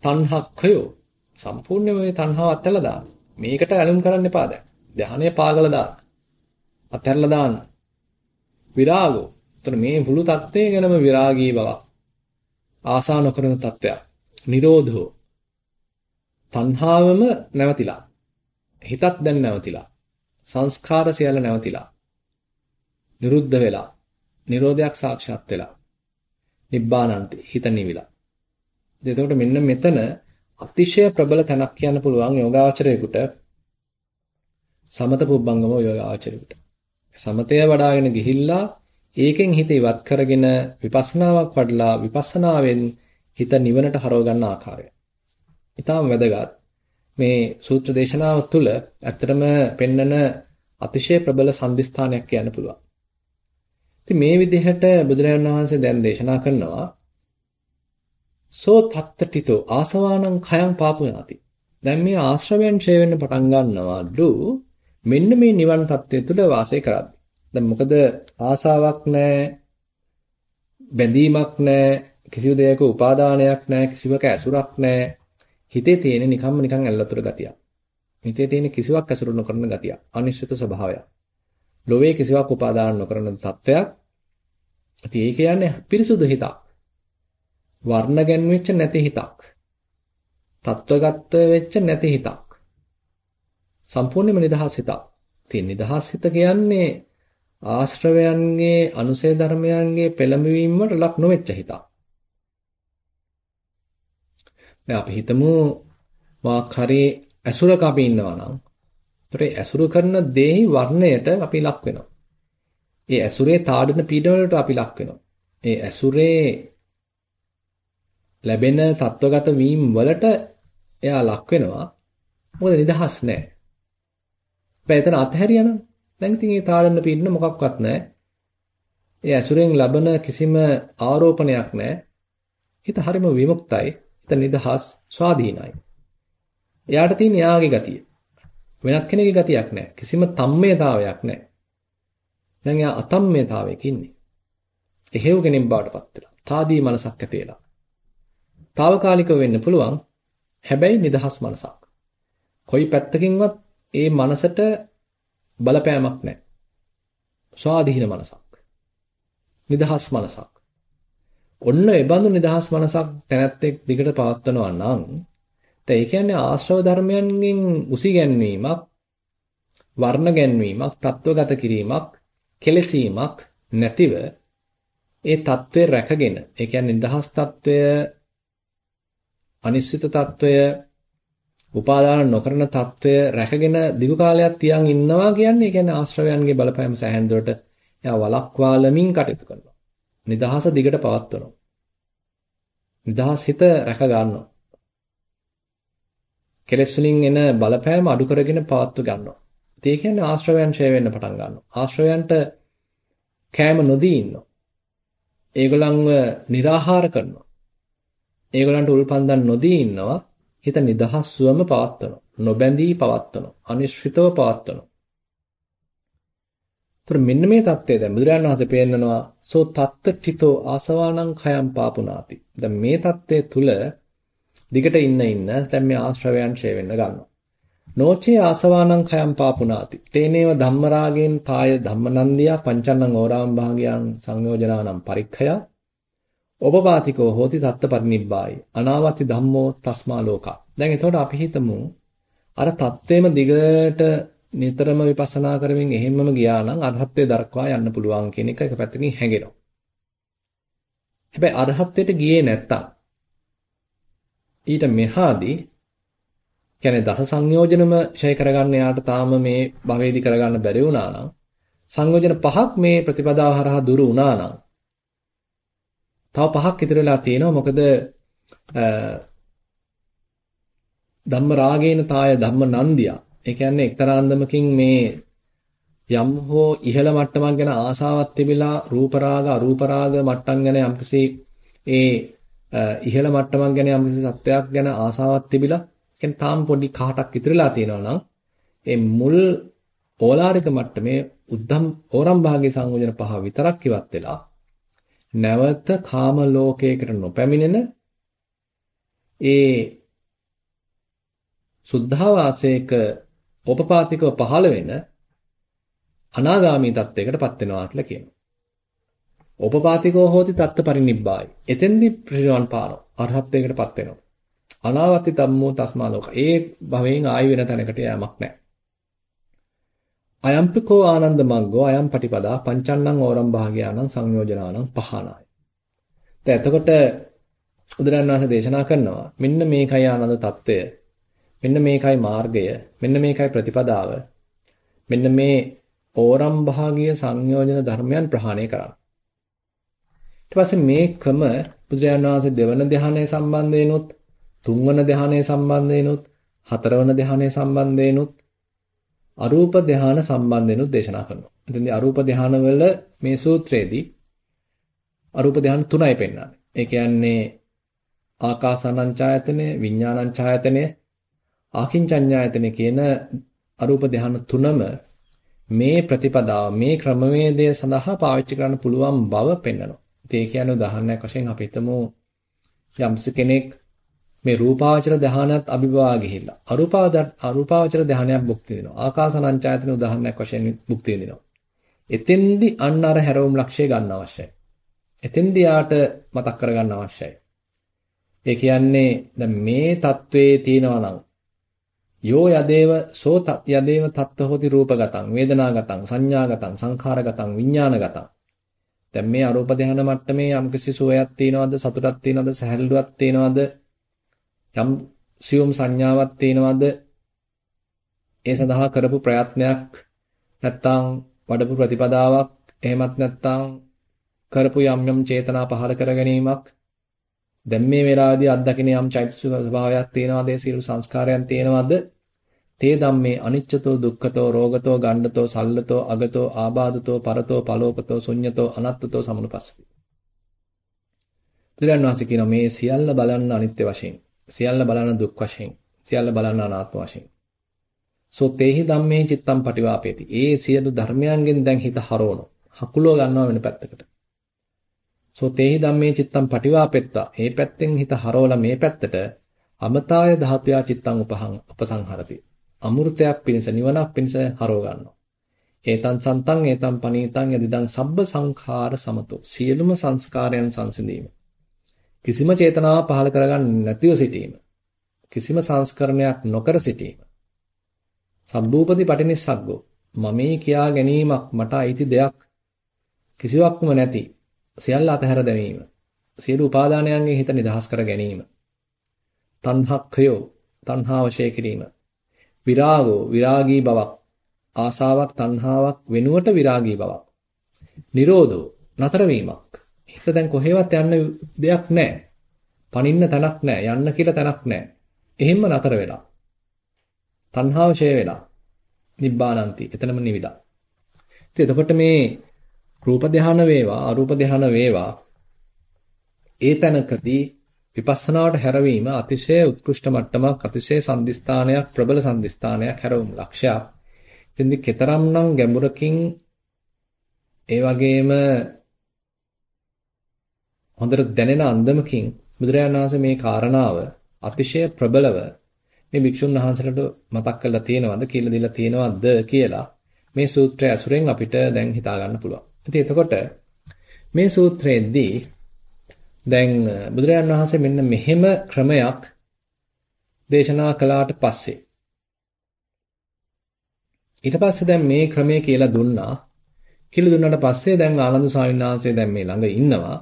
තණ්හක්ඛයෝ සම්පූර්ණයෙන්ම මේ තණ්හාව අත්හැරලා දාන්න. මේකට ඇලුම් කරන්න එපා දැන්. ධානය පාගලා දාන්න. අත්හැරලා දාන්න. විරාගෝ. එතන මේ මුළු தත්ත්වය ගැනම විරාගී බවක්. ආසා නොකරන தත්ත්වයක්. නිරෝධෝ. තණ්හාවම නැවතිලා. හිතත් දැන් නැවතිලා. සංස්කාර සියල්ල නැවතිලා. නිරුද්ධ වෙලා. නිරෝධයක් සාක්ෂාත් වෙලා. නිබ්බානන්ති හිත නිවිලා. එතකොට මෙන්න මෙතන අතිශය ප්‍රබල තැනක් කියන්න පුළුවන් යෝගාචරයෙකුට සමත පුබ්බංගම යෝගාචරයෙකුට. සමතය වඩ아가ගෙන ගිහිල්ලා ඒකෙන් හිත ඉවත් කරගෙන විපස්සනාවක් වඩලා විපස්සනාවෙන් හිත නිවනට හරව ගන්න ආකාරය. ඊටාම වැදගත්. මේ සූත්‍ර දේශනාව තුළ ඇත්තටම පෙන්නන අතිශය ප්‍රබල සම්දිස්ථානයක් කියන්න පුළුවන්. ඉතින් මේ විදිහට බුදුරජාණන් වහන්සේ දැන් දේශනා කරනවා සෝ තත්තටිතෝ ආසවානං khයං පාපුනාති. දැන් මේ ආශ්‍රවයන් ඡය වෙන්න පටන් ගන්නවාලු මෙන්න මේ නිවන් தත්ත්වය තුළ වාසය කරද්දී. දැන් මොකද ආසාවක් නැහැ බැඳීමක් නැහැ කිසිදු දෙයක උපාදානයක් නැහැ කිසිවක ඇසුරක් නැහැ හිතේ තියෙන නිකම්ම නිකන් ඇල්ලතුර ගතියක්. හිතේ තියෙන කිසිවක් ඇසුරු නොකරන ගතියක්. අනිශ්චිත ස්වභාවයක්. ලෝවේ කිසිවක් උපාදාන නොකරන තත්ත්වයක්. ඉතින් ඒ කියන්නේ පිරිසුදු හිතක්. වර්ණ ගැන්වෙච්ච නැති හිතක්. තත්වගත වෙච්ච නැති හිතක්. සම්පූර්ණයෙන්ම නිදහස් හිතක්. තියෙන නිදහස් හිත කියන්නේ ආශ්‍රවයන්ගේ අනුසය ධර්මයන්ගේ පෙළඹවීම වලට ලක් නොවෙච්ච හිතක්. දැන් අපි හිතමු මාක් හරි ඇසුරක අපි ඉන්නවා නම් ඒතරේ ඇසුරු කරන දේහි වර්ණයට අපි ලක් වෙනවා. ඒ ඇසුරේ තාඩන පීඩන අපි ලක් වෙනවා. ඒ ඇසුරේ ලැබෙන තත්වගත වීම වලට එයා ලක් වෙනවා. මොකද නිදහස් නැහැ. හැබැයි එතන අතහැරියානම් දැන් ඉතින් ඒ තාඩන පීඩන මොකක්වත් නැහැ. ඒ ඇසුරෙන් ලබන කිසිම ආරෝපණයක් නැහැ. හිත හරිම විමුක්තයි. හිත නිදහස් ස්වාධීනයි. එයාට තියෙන යාගේ ගතිය. වෙනත් කෙනෙකුගේ ගතියක් නැහැ. කිසිම තම්මයතාවයක් නැහැ. දැන් එයා අතම්මයතාවයක ඉන්නේ. එහෙව් කෙනෙක් බවට පත් වෙලා. තාදී මනසක් ඇති වෙලා. తాවකාලිකව වෙන්න පුළුවන්. හැබැයි නිදහස් මනසක්. කොයි පැත්තකින්වත් ඒ මනසට බලපෑමක් නැහැ. ස්වාධීන මනසක්. නිදහස් මනසක්. ඔන්න ඒ බඳු නිදහස් මනසක් තැනැත්තෙක් දිගට පවත්වනවා නම් ඒ කියන්නේ ආශ්‍රව ධර්මයන්ගෙන් උසි ගැන්වීමක් වර්ණ ගැන්වීමක් තත්වගත කිරීමක් කෙලසීමක් නැතිව ඒ தત્ත්වය රැකගෙන ඒ කියන්නේ නිදහස් தત્ත්වය අනිශ්චිත தત્ත්වය උපාදාන නොකරන తত্ত্বය රැකගෙන දිගු කාලයක් තියන් ඉන්නවා කියන්නේ ඒ කියන්නේ ආශ්‍රවයන්ගේ බලපෑම සෑහෙන දුරට එයා වලක්වාලමින් කටයුතු කරනවා. නිදහස දිගට පවත්වනවා. නිදහස් හිත රැක ගන්නවා. කෙලෙස් වලින් එන බලපෑම අඩු කරගෙන පවත්ව ගන්නවා. ඒ කියන්නේ ආශ්‍රවයන් ඡය වෙන්න පටන් ගන්නවා. ආශ්‍රවයන්ට කෑම නොදී ඉන්නවා. ඒගොල්ලන්ව निराහාර කරනවා. ඒගොල්ලන්ට උල්පන්දම් නොදී ඉන්නවා. හිත නිදහස්වම පවත්වනවා. නොබැඳී පවත්වනවා. අනිශ්චිතව පවත්වනවා. ඒතර මෙන්න මේ தත්ත්වය දැන් බුදුරජාණන් වහන්සේ පෙන්නනවා සෝ තත්ත්‍ඨිතෝ ආසවානං khයම් පාපුනාති. දැන් මේ தත්ත්වය තුල දිගට ඉන්න ඉන්න දැන් මේ ආශ්‍රවයන් ඡේ වෙන්න ගන්නවා. නෝචේ ආසවානං khයම් පාපුනාති. තේනේව ධම්මරාගෙන් පාය ධම්මනන්දියා පංචන්නං ඕරාම් භාගයන් සංයෝජනානම් පරික්ඛය ඔබපාතිකෝ හෝති තත්ත පරිනිබ්බායි අනාවති ධම්මෝ තස්මා ලෝකා. දැන් එතකොට අපි හිතමු අර தත්වෙම දිගට නිතරම විපස්සනා කරමින් එහෙම්මම ගියා නම් අරහත්ත්වයට දරක්වා යන්න පුළුවන් කියන එක එක පැත්තකින් හැඟෙනවා. හැබැයි අරහත්ත්වයට ගියේ නැත්තම් ඊට මෙහාදී කියන්නේ දස සංයෝජනම ෂය කරගන්න යාට තාම මේ භවයේදී කරගන්න බැරි වුණා නම් සංයෝජන පහක් මේ ප්‍රතිපදාව හරහා දුරු වුණා නම් තව පහක් ඉතුරු වෙලා තියෙනවා. මොකද ධම්ම රාගේන තාය ධම්ම නන්දියා ඒ කියන්නේ එක්තරා අන්දමකින් මේ යම් හෝ ඉහළ මට්ටමක් ගැන ආසාවක් තිබිලා රූප රාග අරූප රාග මට්ටම් ගැන යම්කිසි ඒ ඉහළ මට්ටමක් ගැන යම්කිසි සත්‍යයක් ගැන ආසාවක් තිබිලා කියන්නේ තාම පොඩි කහටක් ඉතිරිලා තියෙනවා නම් ඒ මුල් ඕලාරික මට්ටමේ උද්දම් ඕරම් භාගයේ සංයෝජන පහ විතරක් ඉවත් වෙලා නැවත කාම ලෝකයකට නොපැමිණෙන ඒ සුද්ධාවාසයක ඕපපාතිකව පහළ වෙන අනාගාමී තත්වයකටපත් වෙනවා කියලා කියනවා. ඕපපාතිකෝ හෝති තත්ත පරිනිබ්බායි. එතෙන්දි පිරිනවන් පානවා. අරහත්ත්වයකටපත් වෙනවා. අනාවත්ති තම්මෝ තස්මා ලෝක. ඒ භවයෙන් ආයි වෙන තැනකට යෑමක් නැහැ. අයම්පිකෝ ආනන්ද මග්ගෝ අයම් පටිපදා පංචන්නං ඕරම් භාගයානං සංයෝජනානං පහනාය. දැන් එතකොට බුදුරන් වහන්සේ දේශනා කරනවා මෙන්න මේකයි ආනන්ද తত্ত্বය. මෙන්න මේකයි මාර්ගය. මෙන්න මේකයි ප්‍රතිපදාව. මෙන්න මේ ඕරම් භාගීය සංයෝජන ධර්මයන් ප්‍රහාණය කරන්න. ඊට පස්සේ මේකම බුදුරජාණන් වහන්සේ දෙවන ධ්‍යානය සම්බන්ධයෙන්ුත් තුන්වන ධ්‍යානය සම්බන්ධයෙන්ුත් හතරවන ධ්‍යානය සම්බන්ධයෙන්ුත් අරූප ධ්‍යාන සම්බන්ධයෙන්ුත් දේශනා කරනවා. එතෙන්දී අරූප ධ්‍යානවල මේ සූත්‍රයේදී අරූප ධ්‍යාන තුනයි පෙන්වන්නේ. ඒ කියන්නේ ආකාසානංචායතනෙ, විඥානංචායතනෙ, ආකින්චඤ්ඤායතන කියන අරූප ධ්‍යාන තුනම මේ ප්‍රතිපදාව මේ ක්‍රමවේදය සඳහා පාවිච්චි කරන්න පුළුවන් බව පෙන්වනවා. ඉතින් ඒ කියන්නේ උදාහරණයක් වශයෙන් අපි හිතමු යම්ස කෙනෙක් මේ රූපාවචර ධානයත් අභිභවා ගිහිල්ලා අරූපාවචර ධානයක් භුක්ති විඳිනවා. ආකාසානංචායතන උදාහරණයක් වශයෙන් භුක්ති විඳිනවා. එතෙන්දි අන්න අර හැරවුම් ලක්ෂය ගන්න අවශ්‍යයි. එතෙන්දි යාට මතක් කරගන්න අවශ්‍යයි. ඒ කියන්නේ දැන් මේ தત્ත්වයේ තියෙනවා නම් යෝ යදේව සෝ යදේව තත්ත හොති රූපගතං වේදනාගතං සංඥාගතං සංඛාරගතං විඥානගතං දැන් මේ අරූප ධාන මට්ටමේ යම්කිසි සෝයක් තියෙනවද සතුටක් තියෙනවද සැහැල්ලුවක් තියෙනවද යම් සියුම් සංඥාවක් තියෙනවද? ඒ සඳහා කරපු ප්‍රයත්නයක් නැත්තම් වඩපු ප්‍රතිපදාවක් එහෙමත් නැත්තම් කරපු යම් යම් චේතනා පහල කර ගැනීමක්. දැන් මේ වෙලාවේදී අත්දකින යම් චෛතසික ස්වභාවයක් තියෙනවද? ඒ සියලු සංස්කාරයන් තියෙනවද? තේ ධම්මේ අනිච්චතෝ දුක්ඛතෝ රෝගතෝ ගණ්ඩතෝ සල්ලතෝ අගතෝ ආබාධතෝ පරතෝ පලෝකතෝ ශුඤ්ඤතෝ අනත්තතෝ සමුනුපස්සති. බුදුරන් වහන්සේ කියනවා මේ සියල්ල බලන්න අනිත්‍ය වශයෙන්, සියල්ල බලන්න දුක් වශයෙන්, සියල්ල බලන්න අනාත්ම වශයෙන්. සෝ තේහි ධම්මේ චිත්තම් පටිවාපේති. ඒ සියලු ධර්මයන්ගෙන් දැන් හිත හරවන. හකුලව ගන්නවා වෙන පැත්තකට. සෝ තේහි ධම්මේ චිත්තම් පටිවාපෙත්තා. මේ පැත්තෙන් හිත හරවලා මේ පැත්තට අමතාය ධාතුයා චිත්තං උපහං උපසංහරති. අමෘතයක් පිණිස නිවනක් පිණිස හරව ගන්නවා. ඒතං සන්තං ඒතං පනීතං යදිදං සබ්බ සංඛාර සමතෝ සියලුම සංස්කාරයන් සංසිඳීම. කිසිම චේතනාවක් පහළ කරගන්න නැතිව සිටීම. කිසිම සංස්කරණයක් නොකර සිටීම. සම්බූපති පටිනිස්සග්ගෝ මමේ කියා ගැනීමක් මට අයිති දෙයක් කිසිවක්ම නැති සියල්ල අතහැර දැමීම. සියලු උපාදානයන්ගේ හිත නිදහස් කර ගැනීම. තණ්හක්ඛයෝ තණ්හාව ෂේ කිරීම. විරාගෝ විරාගී බවක්. ආසාවක් තණ්හාවක් වෙනුවට විරාගී බවක්. නිරෝධෝ නතර වීමක්. හිත දැන් කොහෙවත් යන්න දෙයක් නැහැ. පනින්න තැනක් නැහැ. යන්න කියලා තැනක් නැහැ. එහෙම්ම නතර වෙලා. තණ්හාව ෂේ වෙලා. නිබ්බානන්ති. එතනම නිවිලා. ඉතින් එතකොට මේ රූප ධානය වේවා අරූප ධානය වේවා ඒ තැනකදී විපස්සනාවට හැරවීම අතිශය උත්කෘෂ්ඨ මට්ටමක් අතිශය සම්දිස්ථානයක් ප්‍රබල සම්දිස්ථානයක් හැරවුම් ලක්ෂයක්. ඉතින්දි කතරම්නම් ගැඹුරකින් ඒ වගේම හොඳට දැනෙන අන්දමකින් බුදුරජාණන් වහන්සේ මේ කාරණාව අතිශය ප්‍රබලව මේ භික්ෂුන් වහන්සේලාට මතක් කරලා තියෙනවද කියලා දීලා තියෙනවද කියලා මේ සූත්‍රය ඇසුරෙන් අපිට දැන් හිතා ගන්න පුළුවන්. ඉතින් එතකොට මේ සූත්‍රයේදී දැන් බුදුරජාණන් වහන්සේ මෙන්න මෙහෙම ක්‍රමයක් දේශනා කළාට පස්සේ ඊට පස්සේ දැන් මේ ක්‍රමය කියලා දුන්නා. කියලා දුන්නාට පස්සේ දැන් ආනන්ද ස්වාමීන් වහන්සේ දැන් මේ ළඟ ඉන්නවා.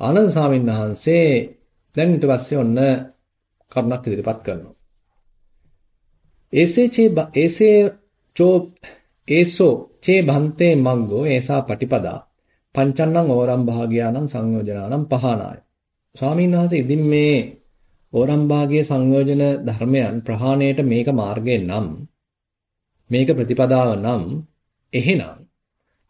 ආනන්ද ස්වාමීන් වහන්සේ දැන් ඊට පස්සේ ඔන්න කරුණක් ඉදිරිපත් කරනවා. ඒසේ චේ ඒසේ චෝ ඒසෝ චේ භන්තේ මග්ගෝ ඒසා පටිපදා පංචන්නං ඕරම් භාගයානම් සංයෝජනානම් පහනාය. ස්වාමීන් වහන්සේ ඉදින් මේ ඕරම් භාගයේ සංයෝජන ධර්මයන් ප්‍රහාණයට මේක මාර්ගය නම් මේක ප්‍රතිපදාව නම් එහෙනම්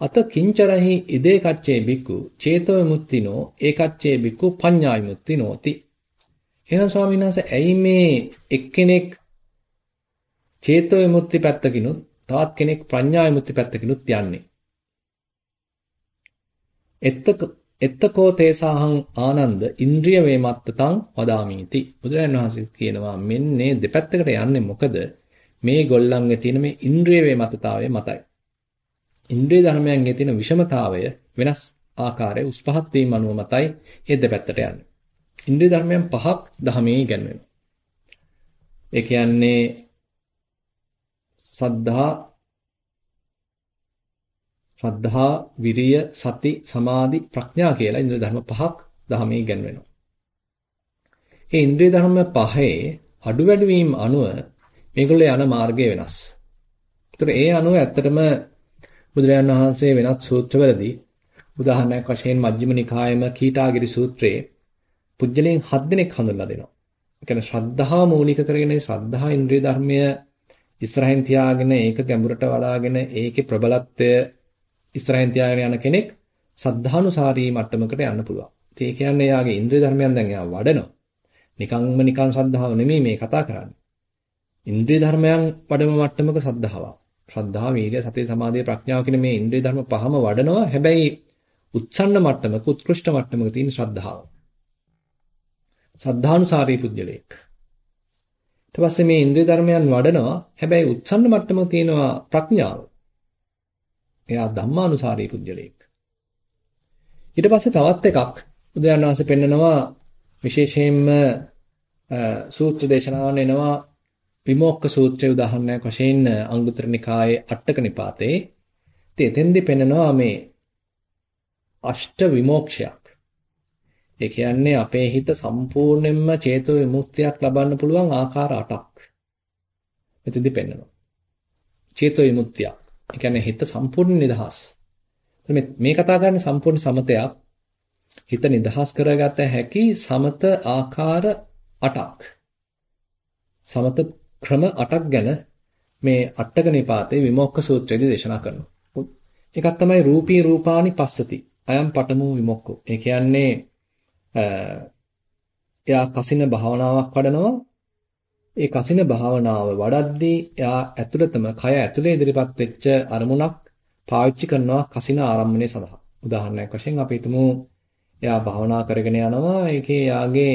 අත කිංචරහි ඉදේ කච්චේ බික්කු චේතෝ විමුක්තිනෝ ඒකච්චේ බික්කු පඤ්ඤා විමුක්තිනෝති. එහෙනම් ස්වාමීන් වහන්සේ ඇයි මේ එක්කෙනෙක් චේතෝ විමුක්ති පැත්තකිනුත් තවත් කෙනෙක් ප්‍රඥා විමුක්ති පැත්තකිනුත් යන්නේ? එත්තක එත්තකෝ තේසාහං ආනන්ද ඉන්ද්‍රිය වේමත්තතං වදාමීති. බුදුරජාණන් වහන්සේ කියනවා මෙන්නේ දෙපැත්තකට යන්නේ මොකද? මේ ගොල්ලන්ගේ තියෙන මේ ඉන්ද්‍රිය වේමත්තතාවය මතයි. ඉන්ද්‍රිය ධර්මයන්ගේ තියෙන විෂමතාවය වෙනස් ආකාරයේ උස් පහත් වීම අනුව මතයි ඒ දෙපැත්තට යන්නේ. ඉන්ද්‍රිය ධර්මයන් පහක් ධමයේ ඉගෙනවෙනවා. ඒ කියන්නේ සද්ධා ශ්‍රද්ධා විරිය සති සමාධි ප්‍රඥා කියලා ඉන්ද්‍රිය ධර්ම පහක් ධමයේ ඉගෙනවෙනවා. මේ ඉන්ද්‍රිය ධර්ම පහේ අඩු වැඩි වීම අනුව මේගොල්ලෝ යන මාර්ගය වෙනස්. ඒතර ඒ අනුව ඇත්තටම බුදුරජාණන් වහන්සේ වෙනත් සූත්‍රවලදී උදාහරණයක් වශයෙන් මජ්ක්‍ධිම නිකායම කීටාගිරි සූත්‍රයේ පුජ්‍යලෙන් හත් දෙනෙක් හඳුන්ලා දෙනවා. ඒ කියන්නේ ශ්‍රද්ධාව මූලික කරගෙන ශ්‍රද්ධා ඉන්ද්‍රිය ධර්මය ඉස්සරහින් තියාගෙන ඒක ගැඹුරට වඩාගෙන ඒකේ ප්‍රබලත්වය ඉස්සරහින් තියාගෙන යන කෙනෙක් සද්ධානුසාරී මට්ටමකට යන්න පුළුවන්. ඉතින් ඒ කියන්නේ යාගේ ඉන්ද්‍රිය ධර්මයන් දැන් එයා වඩනවා. නිකම්ම නිකන් ශ්‍රද්ධාව නෙමෙයි මේ කතා කරන්නේ. ඉන්ද්‍රිය ධර්මයන් වඩම මට්ටමක සද්ධාවක්. ශ්‍රද්ධා, වීර්ය, සතිය, සමාධිය, ප්‍රඥාව කියන මේ ඉන්ද්‍රිය ධර්ම පහම වඩනවා. හැබැයි උත්සන්න මට්ටමක, උත්කෘෂ්ඨ මට්ටමක තියෙන ශ්‍රද්ධාව. සද්ධානුසාරී පුජ්‍යලේක්. ඊට පස්සේ මේ ඉන්ද්‍රිය ධර්මයන් වඩනවා. හැබැයි උත්සන්න මට්ටමක තියෙනවා ප්‍රඥාව. එයා ධම්මානුසාරී පුජ්‍යලේක්. ඊට පස්සේ තවත් එකක් බුදුරජාණන් වහන්සේ පෙන්නනවා විශේෂයෙන්ම සූත්‍ර දේශනාවන් එනවා විමෝක්ඛ සූත්‍රයේ උදාහරණයක් වශයෙන් අංගුත්තර නිකායේ අටක නිපාතේ ඉතින් එතෙන්දී පෙන්නනවා මේ අෂ්ට විමෝක්ෂයක්. ඒ කියන්නේ අපේ හිත සම්පූර්ණයෙන්ම චේතෝ විමුක්තියක් ලබන්න පුළුවන් ආකාර 8ක්. එතෙන්දී පෙන්නනවා. චේතෝ විමුක්තිය. ඒ කියන්නේ හිත සම්පූර්ණ නිදහස්. මේ මේ කතා කරන්නේ සම්පූර්ණ සමතයක්. හිත නිදහස් කරගත හැකි සමත ආකාර 8ක්. සමත ක්‍රම 8ක් ගැන මේ අටක නිපාතේ විමෝක්ඛ සූත්‍රයේදී දේශනා කරනවා. එකක් තමයි රූපී රූපානි පස්සති. අයම් පඨමෝ විමොක්ඛෝ. ඒ කියන්නේ එයා කසින භාවනාවක් වඩනවා. ඒ කසින භාවනාව වඩද්දී එයා ඇතුළතම කය ඇතුලේ ඉදිරිපත් වෙච්ච අරමුණක් පාවිච්චි කරනවා කසින ආරම්භණය සඳහා. උදාහරණයක් වශයෙන් අපි හිතමු එයා භාවනා කරගෙන යනවා. ඒකේ එයාගේ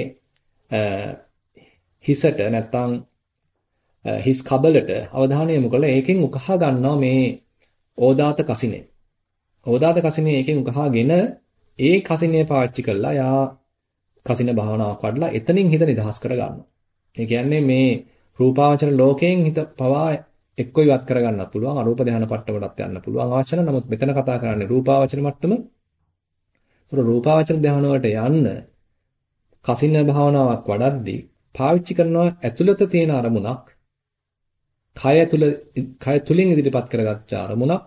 හිසට නැත්තම් Uh, හිස් කබලට අවධානය යොමු කළා ඒකෙන් උකහා ගන්නවා මේ ඕදාත කසිනේ. ඕදාත කසිනේ ඒකෙන් උකහාගෙන ඒ කසිනේ පාවිච්චි කළා යා කසින භාවනාවක් වඩලා එතනින් හිත නිදහස් කර ගන්නවා. ඒ කියන්නේ මේ රූපාවචර ලෝකයෙන් හිත පවා එක්ක ඉවත් කර ගන්නත් පුළුවන් අරූප ධානය පට්ටමටත් යන්න පුළුවන් අවශ්‍ය නමුත් මෙතන කතා කරන්නේ රූපාවචර මට්ටම. ඒතර රූපාවචර ධානය වලට යන්න කසින භාවනාවක් වඩද්දී පාවිච්චි කරනවා ඇතුළත තියෙන අරමුණක් කය ඇතුළ කය තුලින් ඉදිරිපත් කරගත්ත අරමුණක්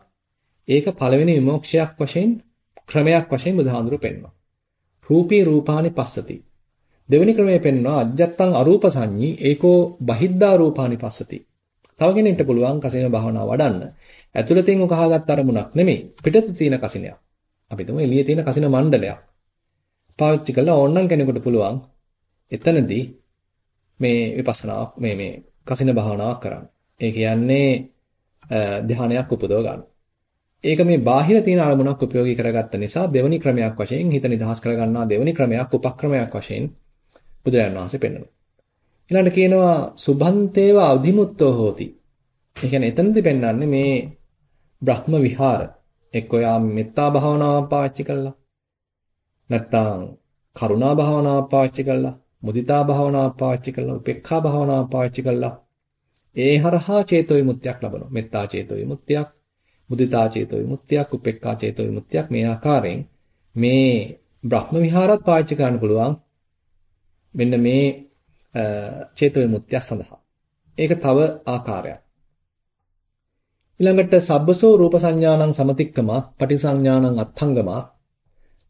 ඒක පළවෙනි විමෝක්ෂයක් වශයෙන් ක්‍රමයක් වශයෙන් බුදුහාඳුරු පෙන්වනවා. රූපී රූපානි පස්සති. දෙවෙනි ක්‍රමයේ පෙන්වනවා අජ්ජත්තං අරූප සංඤී ඒකෝ බහිද්ධා රූපානි පස්සති. තව කෙනෙක්ට පුළුවන් කසින භාවනාව වඩන්න. ඇතුළතින් උකහාගත් අරමුණක් නෙමෙයි පිටත තියෙන කසිනයක්. අපි තුමු එළියේ තියෙන කසින මණ්ඩලයක්. පාවිච්චි කළා ඕනනම් කෙනෙකුට පුළුවන් එතනදී මේ විපස්සනා මේ මේ කසින භාවනාවක් කරන්න. ඒ කියන්නේ ධානයක් උපදව ගන්න. ඒක මේ බාහිර තියෙන අරමුණක් උපයෝගී කරගත්ත නිසා දෙවනි ක්‍රමයක් වශයෙන් හිත නිදහස් කරගන්නා දෙවනි ක්‍රමයක් උපක්‍රමයක් වශයෙන් බුදුරජාණන් වහන්සේ පෙන්වනවා. ඊළඟට කියනවා සුභන්තේව අධිමුත්තෝ හෝති. ඒ කියන්නේ එතනදී පෙන්වන්නේ මේ බ්‍රහ්ම විහාර එක්ක යා මෙත්තා භාවනාව පාවිච්චි කළා. නැත්නම් කරුණා භාවනාව පාවිච්චි කළා. මුදිතා භාවනාව පාවිච්චි කළා. උපේක්ඛා භාවනාව පාවිච්චි කළා. ඒ හරහා චේතෝ විමුක්තියක් ලබනවා. මෙත්තා චේතෝ විමුක්තියක්, මුදිතා චේතෝ විමුක්තියක්, උපේක්ඛා චේතෝ විමුක්තියක් මේ ආකාරයෙන් මේ බ්‍රහ්ම විහාරත් පාවිච්චි කරන්න පුළුවන්. මෙන්න මේ චේතෝ විමුක්තිය සඳහා. ඒක තව ආකාරයක්. ඊළඟට සබ්බසෝ රූප සංඥානං සමතික්කම පටිසංඥානං අත්ථංගම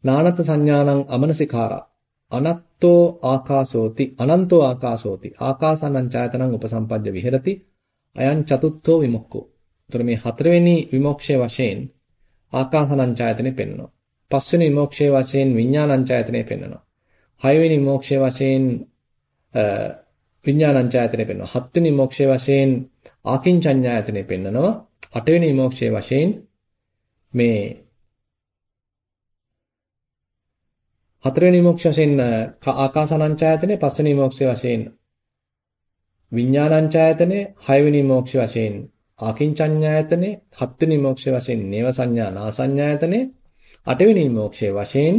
නානත් සංඥානං අමනසිකාරා අනත්තෝ ආකාශෝති අනන්තෝ ආකාශෝති ආකාසානං ඡායතනං උපසම්පජ්ජ විහෙරති අයං චතුත්ථෝ විමුක්ඛෝ. උතර මේ හතරවෙනි විමුක්ෂයේ වශයෙන් ආකාසානං ඡායතනෙ පෙන්වනවා. පස්වෙනි විමුක්ෂයේ වශයෙන් විඥානං ඡායතනෙ පෙන්වනවා. හයවෙනි විමුක්ෂයේ වශයෙන් විඥානං ඡායතනෙ පෙන්වනවා. හත්වෙනි විමුක්ෂයේ වශයෙන් ආකින්චඤ්ඤායතනෙ පෙන්වනවා. අටවෙනි විමුක්ෂයේ වශයෙන් මේ හතරවෙනි මොක්ෂ වශයෙන් ආකාසානංචායතනේ පස්වෙනි මොක්ෂ වශයෙන් විඥානංචායතනේ හයවෙනි මොක්ෂ වශයෙන් ආකින්චඤ්ඤායතනේ හත්වෙනි මොක්ෂ වශයෙන් නේව සංඥා නාසඤ්ඤායතනේ අටවෙනි මොක්ෂයේ වශයෙන්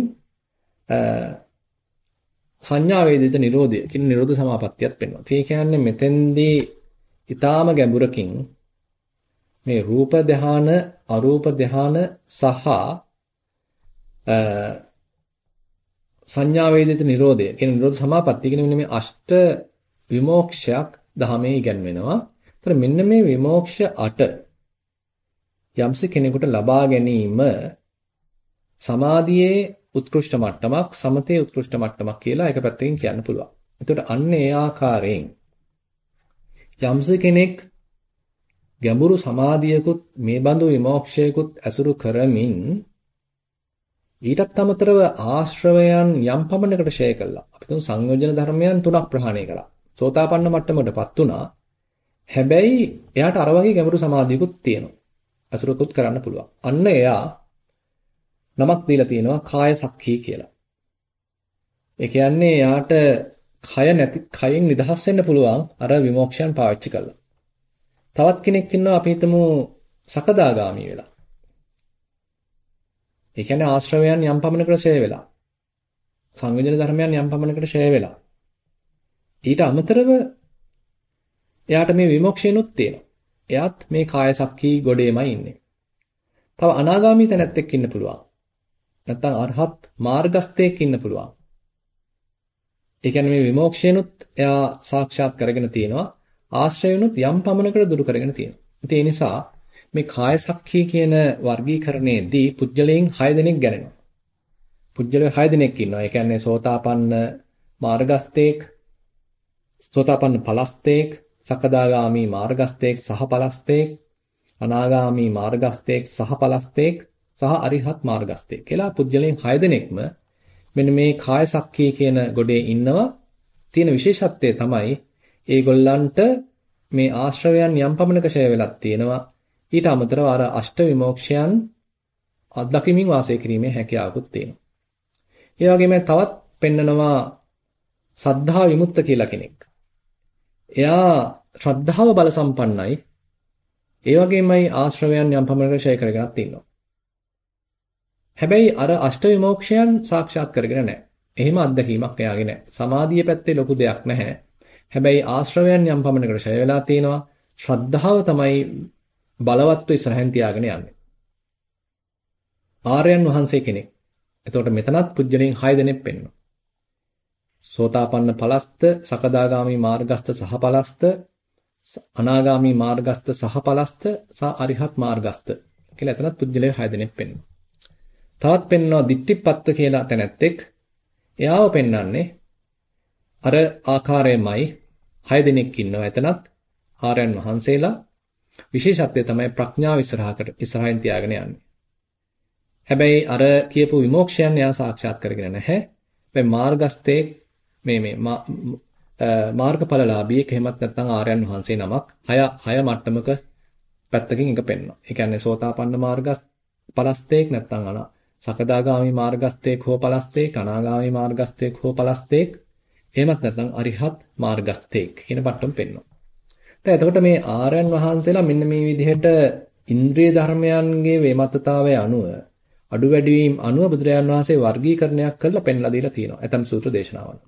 සංඥා වේදිත නිරෝධය කියන නිරෝධ සමාපත්තියත් පෙන්වනවා. ඒ කියන්නේ මෙතෙන්දී ඊටාම ගැඹුරකින් මේ රූප ධාන අරූප ධාන සහ සංඥා වේදිත නිරෝධය කියන නිරෝධ සමාපත්තිය කියන මේ අෂ්ට විමෝක්ෂයක් ධහමේ ඉගන්වෙනවා. ඒතර මෙන්න මේ විමෝක්ෂ අට යම්ස කෙනෙකුට ලබා ගැනීම සමාධියේ උත්කෘෂ්ඨ මට්ටමක් සමතේ උත්කෘෂ්ඨ මට්ටමක් කියලා එක පැත්තකින් කියන්න පුළුවන්. එතකොට අන්න ඒ ආකාරයෙන් යම්ස කෙනෙක් ගැඹුරු සමාධියකුත් මේ බඳු විමෝක්ෂයකුත් ඇසුරු කරමින් ඊටත් අමතරව ආශ්‍රවයන් යම් පමණකට ෂය කළා. අපි තුන් සංයෝජන ධර්මයන් තුනක් ප්‍රහාණය කළා. සෝතාපන්න මට්ටමකටපත් වුණා. හැබැයි එයාට අර වගේ ගැඹුරු සමාධියකුත් තියෙනවා. අසුරකුත් කරන්න පුළුවන්. අන්න එයා නමක් දීලා තියෙනවා කාය සක්ඛී කියලා. ඒ කියන්නේ එයාට කය නැති කයෙන් නිදහස් වෙන්න පුළුවන් අර විමෝක්ෂයන් පාවිච්චි කළා. තවත් කෙනෙක් ඉන්නවා අපි හිතමු සකදාගාමි වෙලා. ඒ කියන්නේ ආශ්‍රවයන් යම් පමණකට ෂය වෙලා. සංයෝජන ධර්මයන් යම් පමණකට ෂය වෙලා. ඊට අමතරව එයාට මේ විමුක්ෂේනුත් තියෙනවා. එයාත් මේ කාය සක්කී ගොඩේමයි ඉන්නේ. තව අනාගාමී තැනැත්තෙක් ඉන්න පුළුවන්. නැත්නම් අරහත් මාර්ගස්තයෙක් ඉන්න පුළුවන්. ඒ කියන්නේ මේ විමුක්ෂේනුත් එයා සාක්ෂාත් කරගෙන තියෙනවා. ආශ්‍රයනුත් යම් පමණකට දුරු කරගෙන තියෙනවා. ඒ නිසා මේ කාය සක්ඛිය කියන වර්ගීකරණයේදී පුජ්‍යලයෙන් 6 දෙනෙක් ගැනෙනවා. පුජ්‍යලය 6 දෙනෙක් ඉන්නවා. ඒ කියන්නේ සෝතාපන්න මාර්ගස්තේක්, සෝතාපන්න පලස්තේක්, සකදාගාමි මාර්ගස්තේක් සහ පලස්තේක්, අනාගාමි මාර්ගස්තේක් සහ පලස්තේක් සහ අරිහත් මාර්ගස්තේක් කියලා පුජ්‍යලයෙන් 6 දෙනෙක්ම මෙන්න මේ කාය සක්ඛිය කියන ගොඩේ ඉන්නවා. තියෙන විශේෂත්වය තමයි ඒගොල්ලන්ට මේ ආශ්‍රවයන් යම් පමණක ෂය වෙලක් තියෙනවා ඊට අමතරව අර අෂ්ට විමෝක්ෂයන් අත්දකිමින් වාසය කිරීමේ හැකියාවකුත් තියෙනවා. ඒ වගේම තවත් පෙන්නනවා සද්ධා විමුක්ත කියලා කෙනෙක්. එයා ශ්‍රද්ධාව බල සම්පන්නයි. ඒ වගේමයි ආශ්‍රවයන් යම් පමණකට ෂය කරගෙනත් ඉන්නවා. හැබැයි අර අෂ්ට විමෝක්ෂයන් සාක්ෂාත් කරගෙන නැහැ. එහෙම අත්දැකීමක් එයාගේ නැහැ. සමාධිය පැත්තේ ලොකු දෙයක් නැහැ. හැබැයි ආශ්‍රවයන් යම් පමණකට ෂය වෙලා තියෙනවා. ශ්‍රද්ධාව තමයි බලවත්ව ඉස්සරහින් තියාගෙන යන්නේ. ආර්යයන් වහන්සේ කෙනෙක්. එතකොට මෙතනත් පුජ්‍යලෙන් 6 දෙනෙක් පෙන්වනවා. සෝතාපන්න පලස්ත, සකදාගාමි මාර්ගස්ත සහ පලස්ත, අනාගාමි මාර්ගස්ත සහ පලස්ත, සහ අරිහත් මාර්ගස්ත කියලා එතනත් පුජ්‍යලය 6 දෙනෙක් පෙන්වනවා. තවත් පෙන්වනවා දිට්ඨිපත්ත කියලා තැනැත්තෙක්. එයාව පෙන්වන්නේ අර ආකාරයමයි 6 දෙනෙක් ඉන්නවා එතනත් ආර්යයන් වහන්සේලා විශේෂත්වය තමයි ප්‍රඥාව ඉස්සරහකට ඉස්සරහින් තියාගෙන යන්නේ. හැබැයි අර කියපු විමෝක්ෂයන් එයා සාක්ෂාත් කරගෙන නැහැ. හැබැයි මාර්ගස්තේ මේ මේ මාර්ගඵලලාභියෙක් එහෙමත් නැත්නම් ආර්යයන් වහන්සේ නමක් හය හය මට්ටමක පැත්තකින් එක පෙන්වනවා. ඒ කියන්නේ සෝතාපන්න මාර්ගස් පලස්තේක් නැත්නම් අනා සකදාගාමි මාර්ගස්තේක් හෝ පලස්තේක් අනාගාමි මාර්ගස්තේක් හෝ පලස්තේක් එහෙමත් නැත්නම් අරිහත් මාර්ගස්තේක් කියන පට්ටම පෙන්වනවා. දැන් එතකොට මේ ආර්යයන් වහන්සේලා මෙන්න මේ විදිහට ඉන්ද්‍රිය ධර්මයන්ගේ වේමත්තතාවය අනුව අඩු වැඩි වීම අනුව බුදුරජාන් වහන්සේ වර්ගීකරණයක් කරලා පෙන්ලා දීලා තියෙනවා. ඇතම් සූත්‍ර දේශනාවල.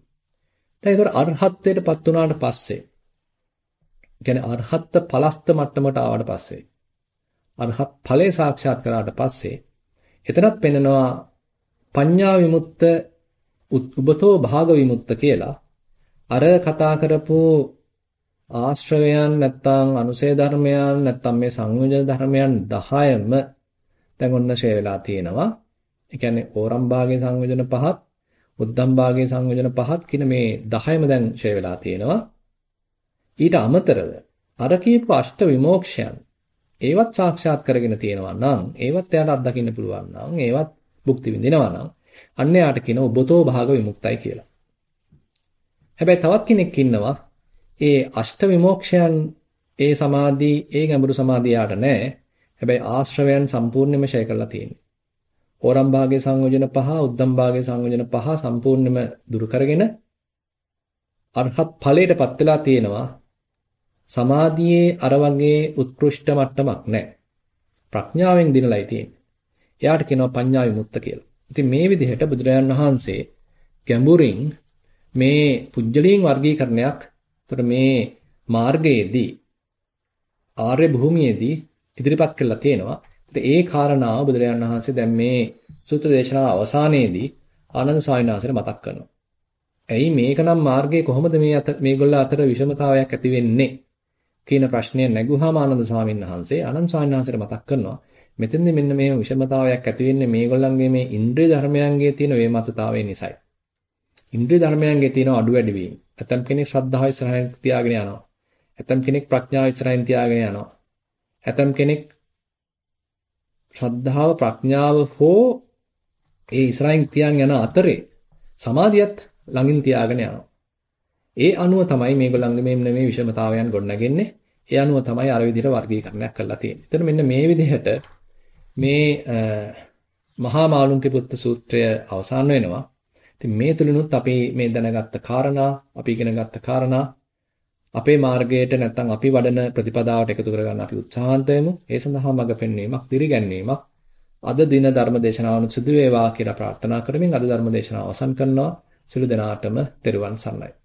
දැන් ඒතර අරහත්ත්වයටපත් වුණාට පස්සේ කියන්නේ අරහත් පලස්ත මට්ටමට ආවට පස්සේ අරහත් ඵලය සාක්ෂාත් කරාට පස්සේ එතනත් පෙන්නනවා පඤ්ඤා විමුක්ත උබතෝ භාග විමුක්ත කියලා අර කතා කරපු ආශ්‍රවයන් නැත්තම් අනුසය ධර්මයන් නැත්තම් මේ සංයෝජන ධර්මයන් 10ම දැන් ඔන්න ෂේ වෙලා තියෙනවා. ඒ කියන්නේ ඕරම් භාගයේ සංයෝජන පහත්, උද්දම් භාගයේ සංයෝජන පහත් කියන මේ 10ම දැන් ෂේ වෙලා තියෙනවා. ඊට අමතරව අර කියපු අෂ්ට විමෝක්ෂයන් ඒවත් සාක්ෂාත් කරගෙන තියෙනවා නම් ඒවත් එයාට අත්දකින්න පුළුවන් නම් ඒවත් භුක්ති විඳිනවා නම් අන්න යාට කියන ඔබතෝ භාග විමුක්තයි කියලා. හැබැයි තවත් කෙනෙක් ඉන්නවා ඒ අෂ්ට විමෝක්ෂයන් ඒ සමාධි ඒ ගැඹුරු සමාධිය යාට නැහැ. හැබැයි ආශ්‍රවයන් සම්පූර්ණයෙන්ම ෂය කරලා තියෙන්නේ. ඕරම් භාගයේ සංයෝජන පහ, උද්දම් භාගයේ සංයෝජන පහ සම්පූර්ණයෙන්ම දුරු කරගෙන අරහත් ඵලයටපත් වෙලා තියෙනවා. සමාධියේ අර වගේ උත්කෘෂ්ඨ මට්ටමක් නැහැ. ප්‍රඥාවෙන් දිනලයි තියෙන්නේ. එයාට කියනවා පඤ්ඤා විමුක්ත කියලා. ඉතින් මේ විදිහට බුදුරජාන් වහන්සේ ගැඹුරින් මේ පුජ්‍යලීන් වර්ගීකරණයක් එතකොට මේ මාර්ගයේදී ආර්ය භූමියේදී ඉදිරිපත් කළා තියෙනවා. ඒ කාරණාව බුදුරජාණන් වහන්සේ දැන් මේ සූත්‍ර දේශනාව අවසානයේදී ආනන්ද ස්වාමීන් මතක් කරනවා. ඇයි මේකනම් මාර්ගයේ කොහොමද මේ අත මේගොල්ල අතර විෂමතාවයක් ඇති වෙන්නේ කියන ප්‍රශ්නය නැගුවාම ආනන්ද ස්වාමීන් වහන්සේ ආනන්ද ස්වාමීන් වහන්සේට මතක් කරනවා. මෙතෙන්දී මෙන්න මේ විෂමතාවයක් ඇති වෙන්නේ මේගොල්ලන්ගේ මේ ඉන්ද්‍රිය ධර්මයන්ගේ තියෙන වේමතතාවය නිසායි. ඉන්ද්‍රිය ධර්මයන්ගේ තියෙන අඩු වැඩි වීම. ඇතම් කෙනෙක් ශ්‍රද්ධාව ඉස්සරහින් තියාගෙන යනවා. ඇතම් කෙනෙක් ප්‍රඥාව ඉස්සරහින් තියාගෙන යනවා. ඇතම් කෙනෙක් ශ්‍රද්ධාව ප්‍රඥාව හෝ ඒ ඉස්සරහින් තියන් යන අතරේ සමාධියත් ළඟින් තියාගෙන යනවා. ඒ අනුව තමයි මේගොල්ලන්ගේ මෙන්න මේ විෂමතාවයන් ගොඩනගන්නේ. ඒ අනුව තමයි අර විදිහට වර්ගීකරණයක් කරලා තියෙන්නේ. එතන මෙන්න මේ විදිහට මේ මහා මාළුන්ගේ පුත්ත සූත්‍රය අවසන් වෙනවා. ඉතින් මේ තුලිනුත් අපි මේ දැනගත්ත කාරණා, අපි ඉගෙනගත්ත කාරණා අපේ මාර්ගයට නැත්තම් අපි වඩන ප්‍රතිපදාවට එකතු කරගන්න අපි උත්සාහන්ත වෙමු. ඒ සඳහා මඟ පෙන්වීමක්, දිරිගැන්වීමක් අද දින ධර්ම දේශනාවන සිදු වේවා කියලා ප්‍රාර්ථනා කරමින් අද ධර්ම දේශනාව අවසන් කරනවා. සිළු දෙනාටම තෙරුවන් සරණයි.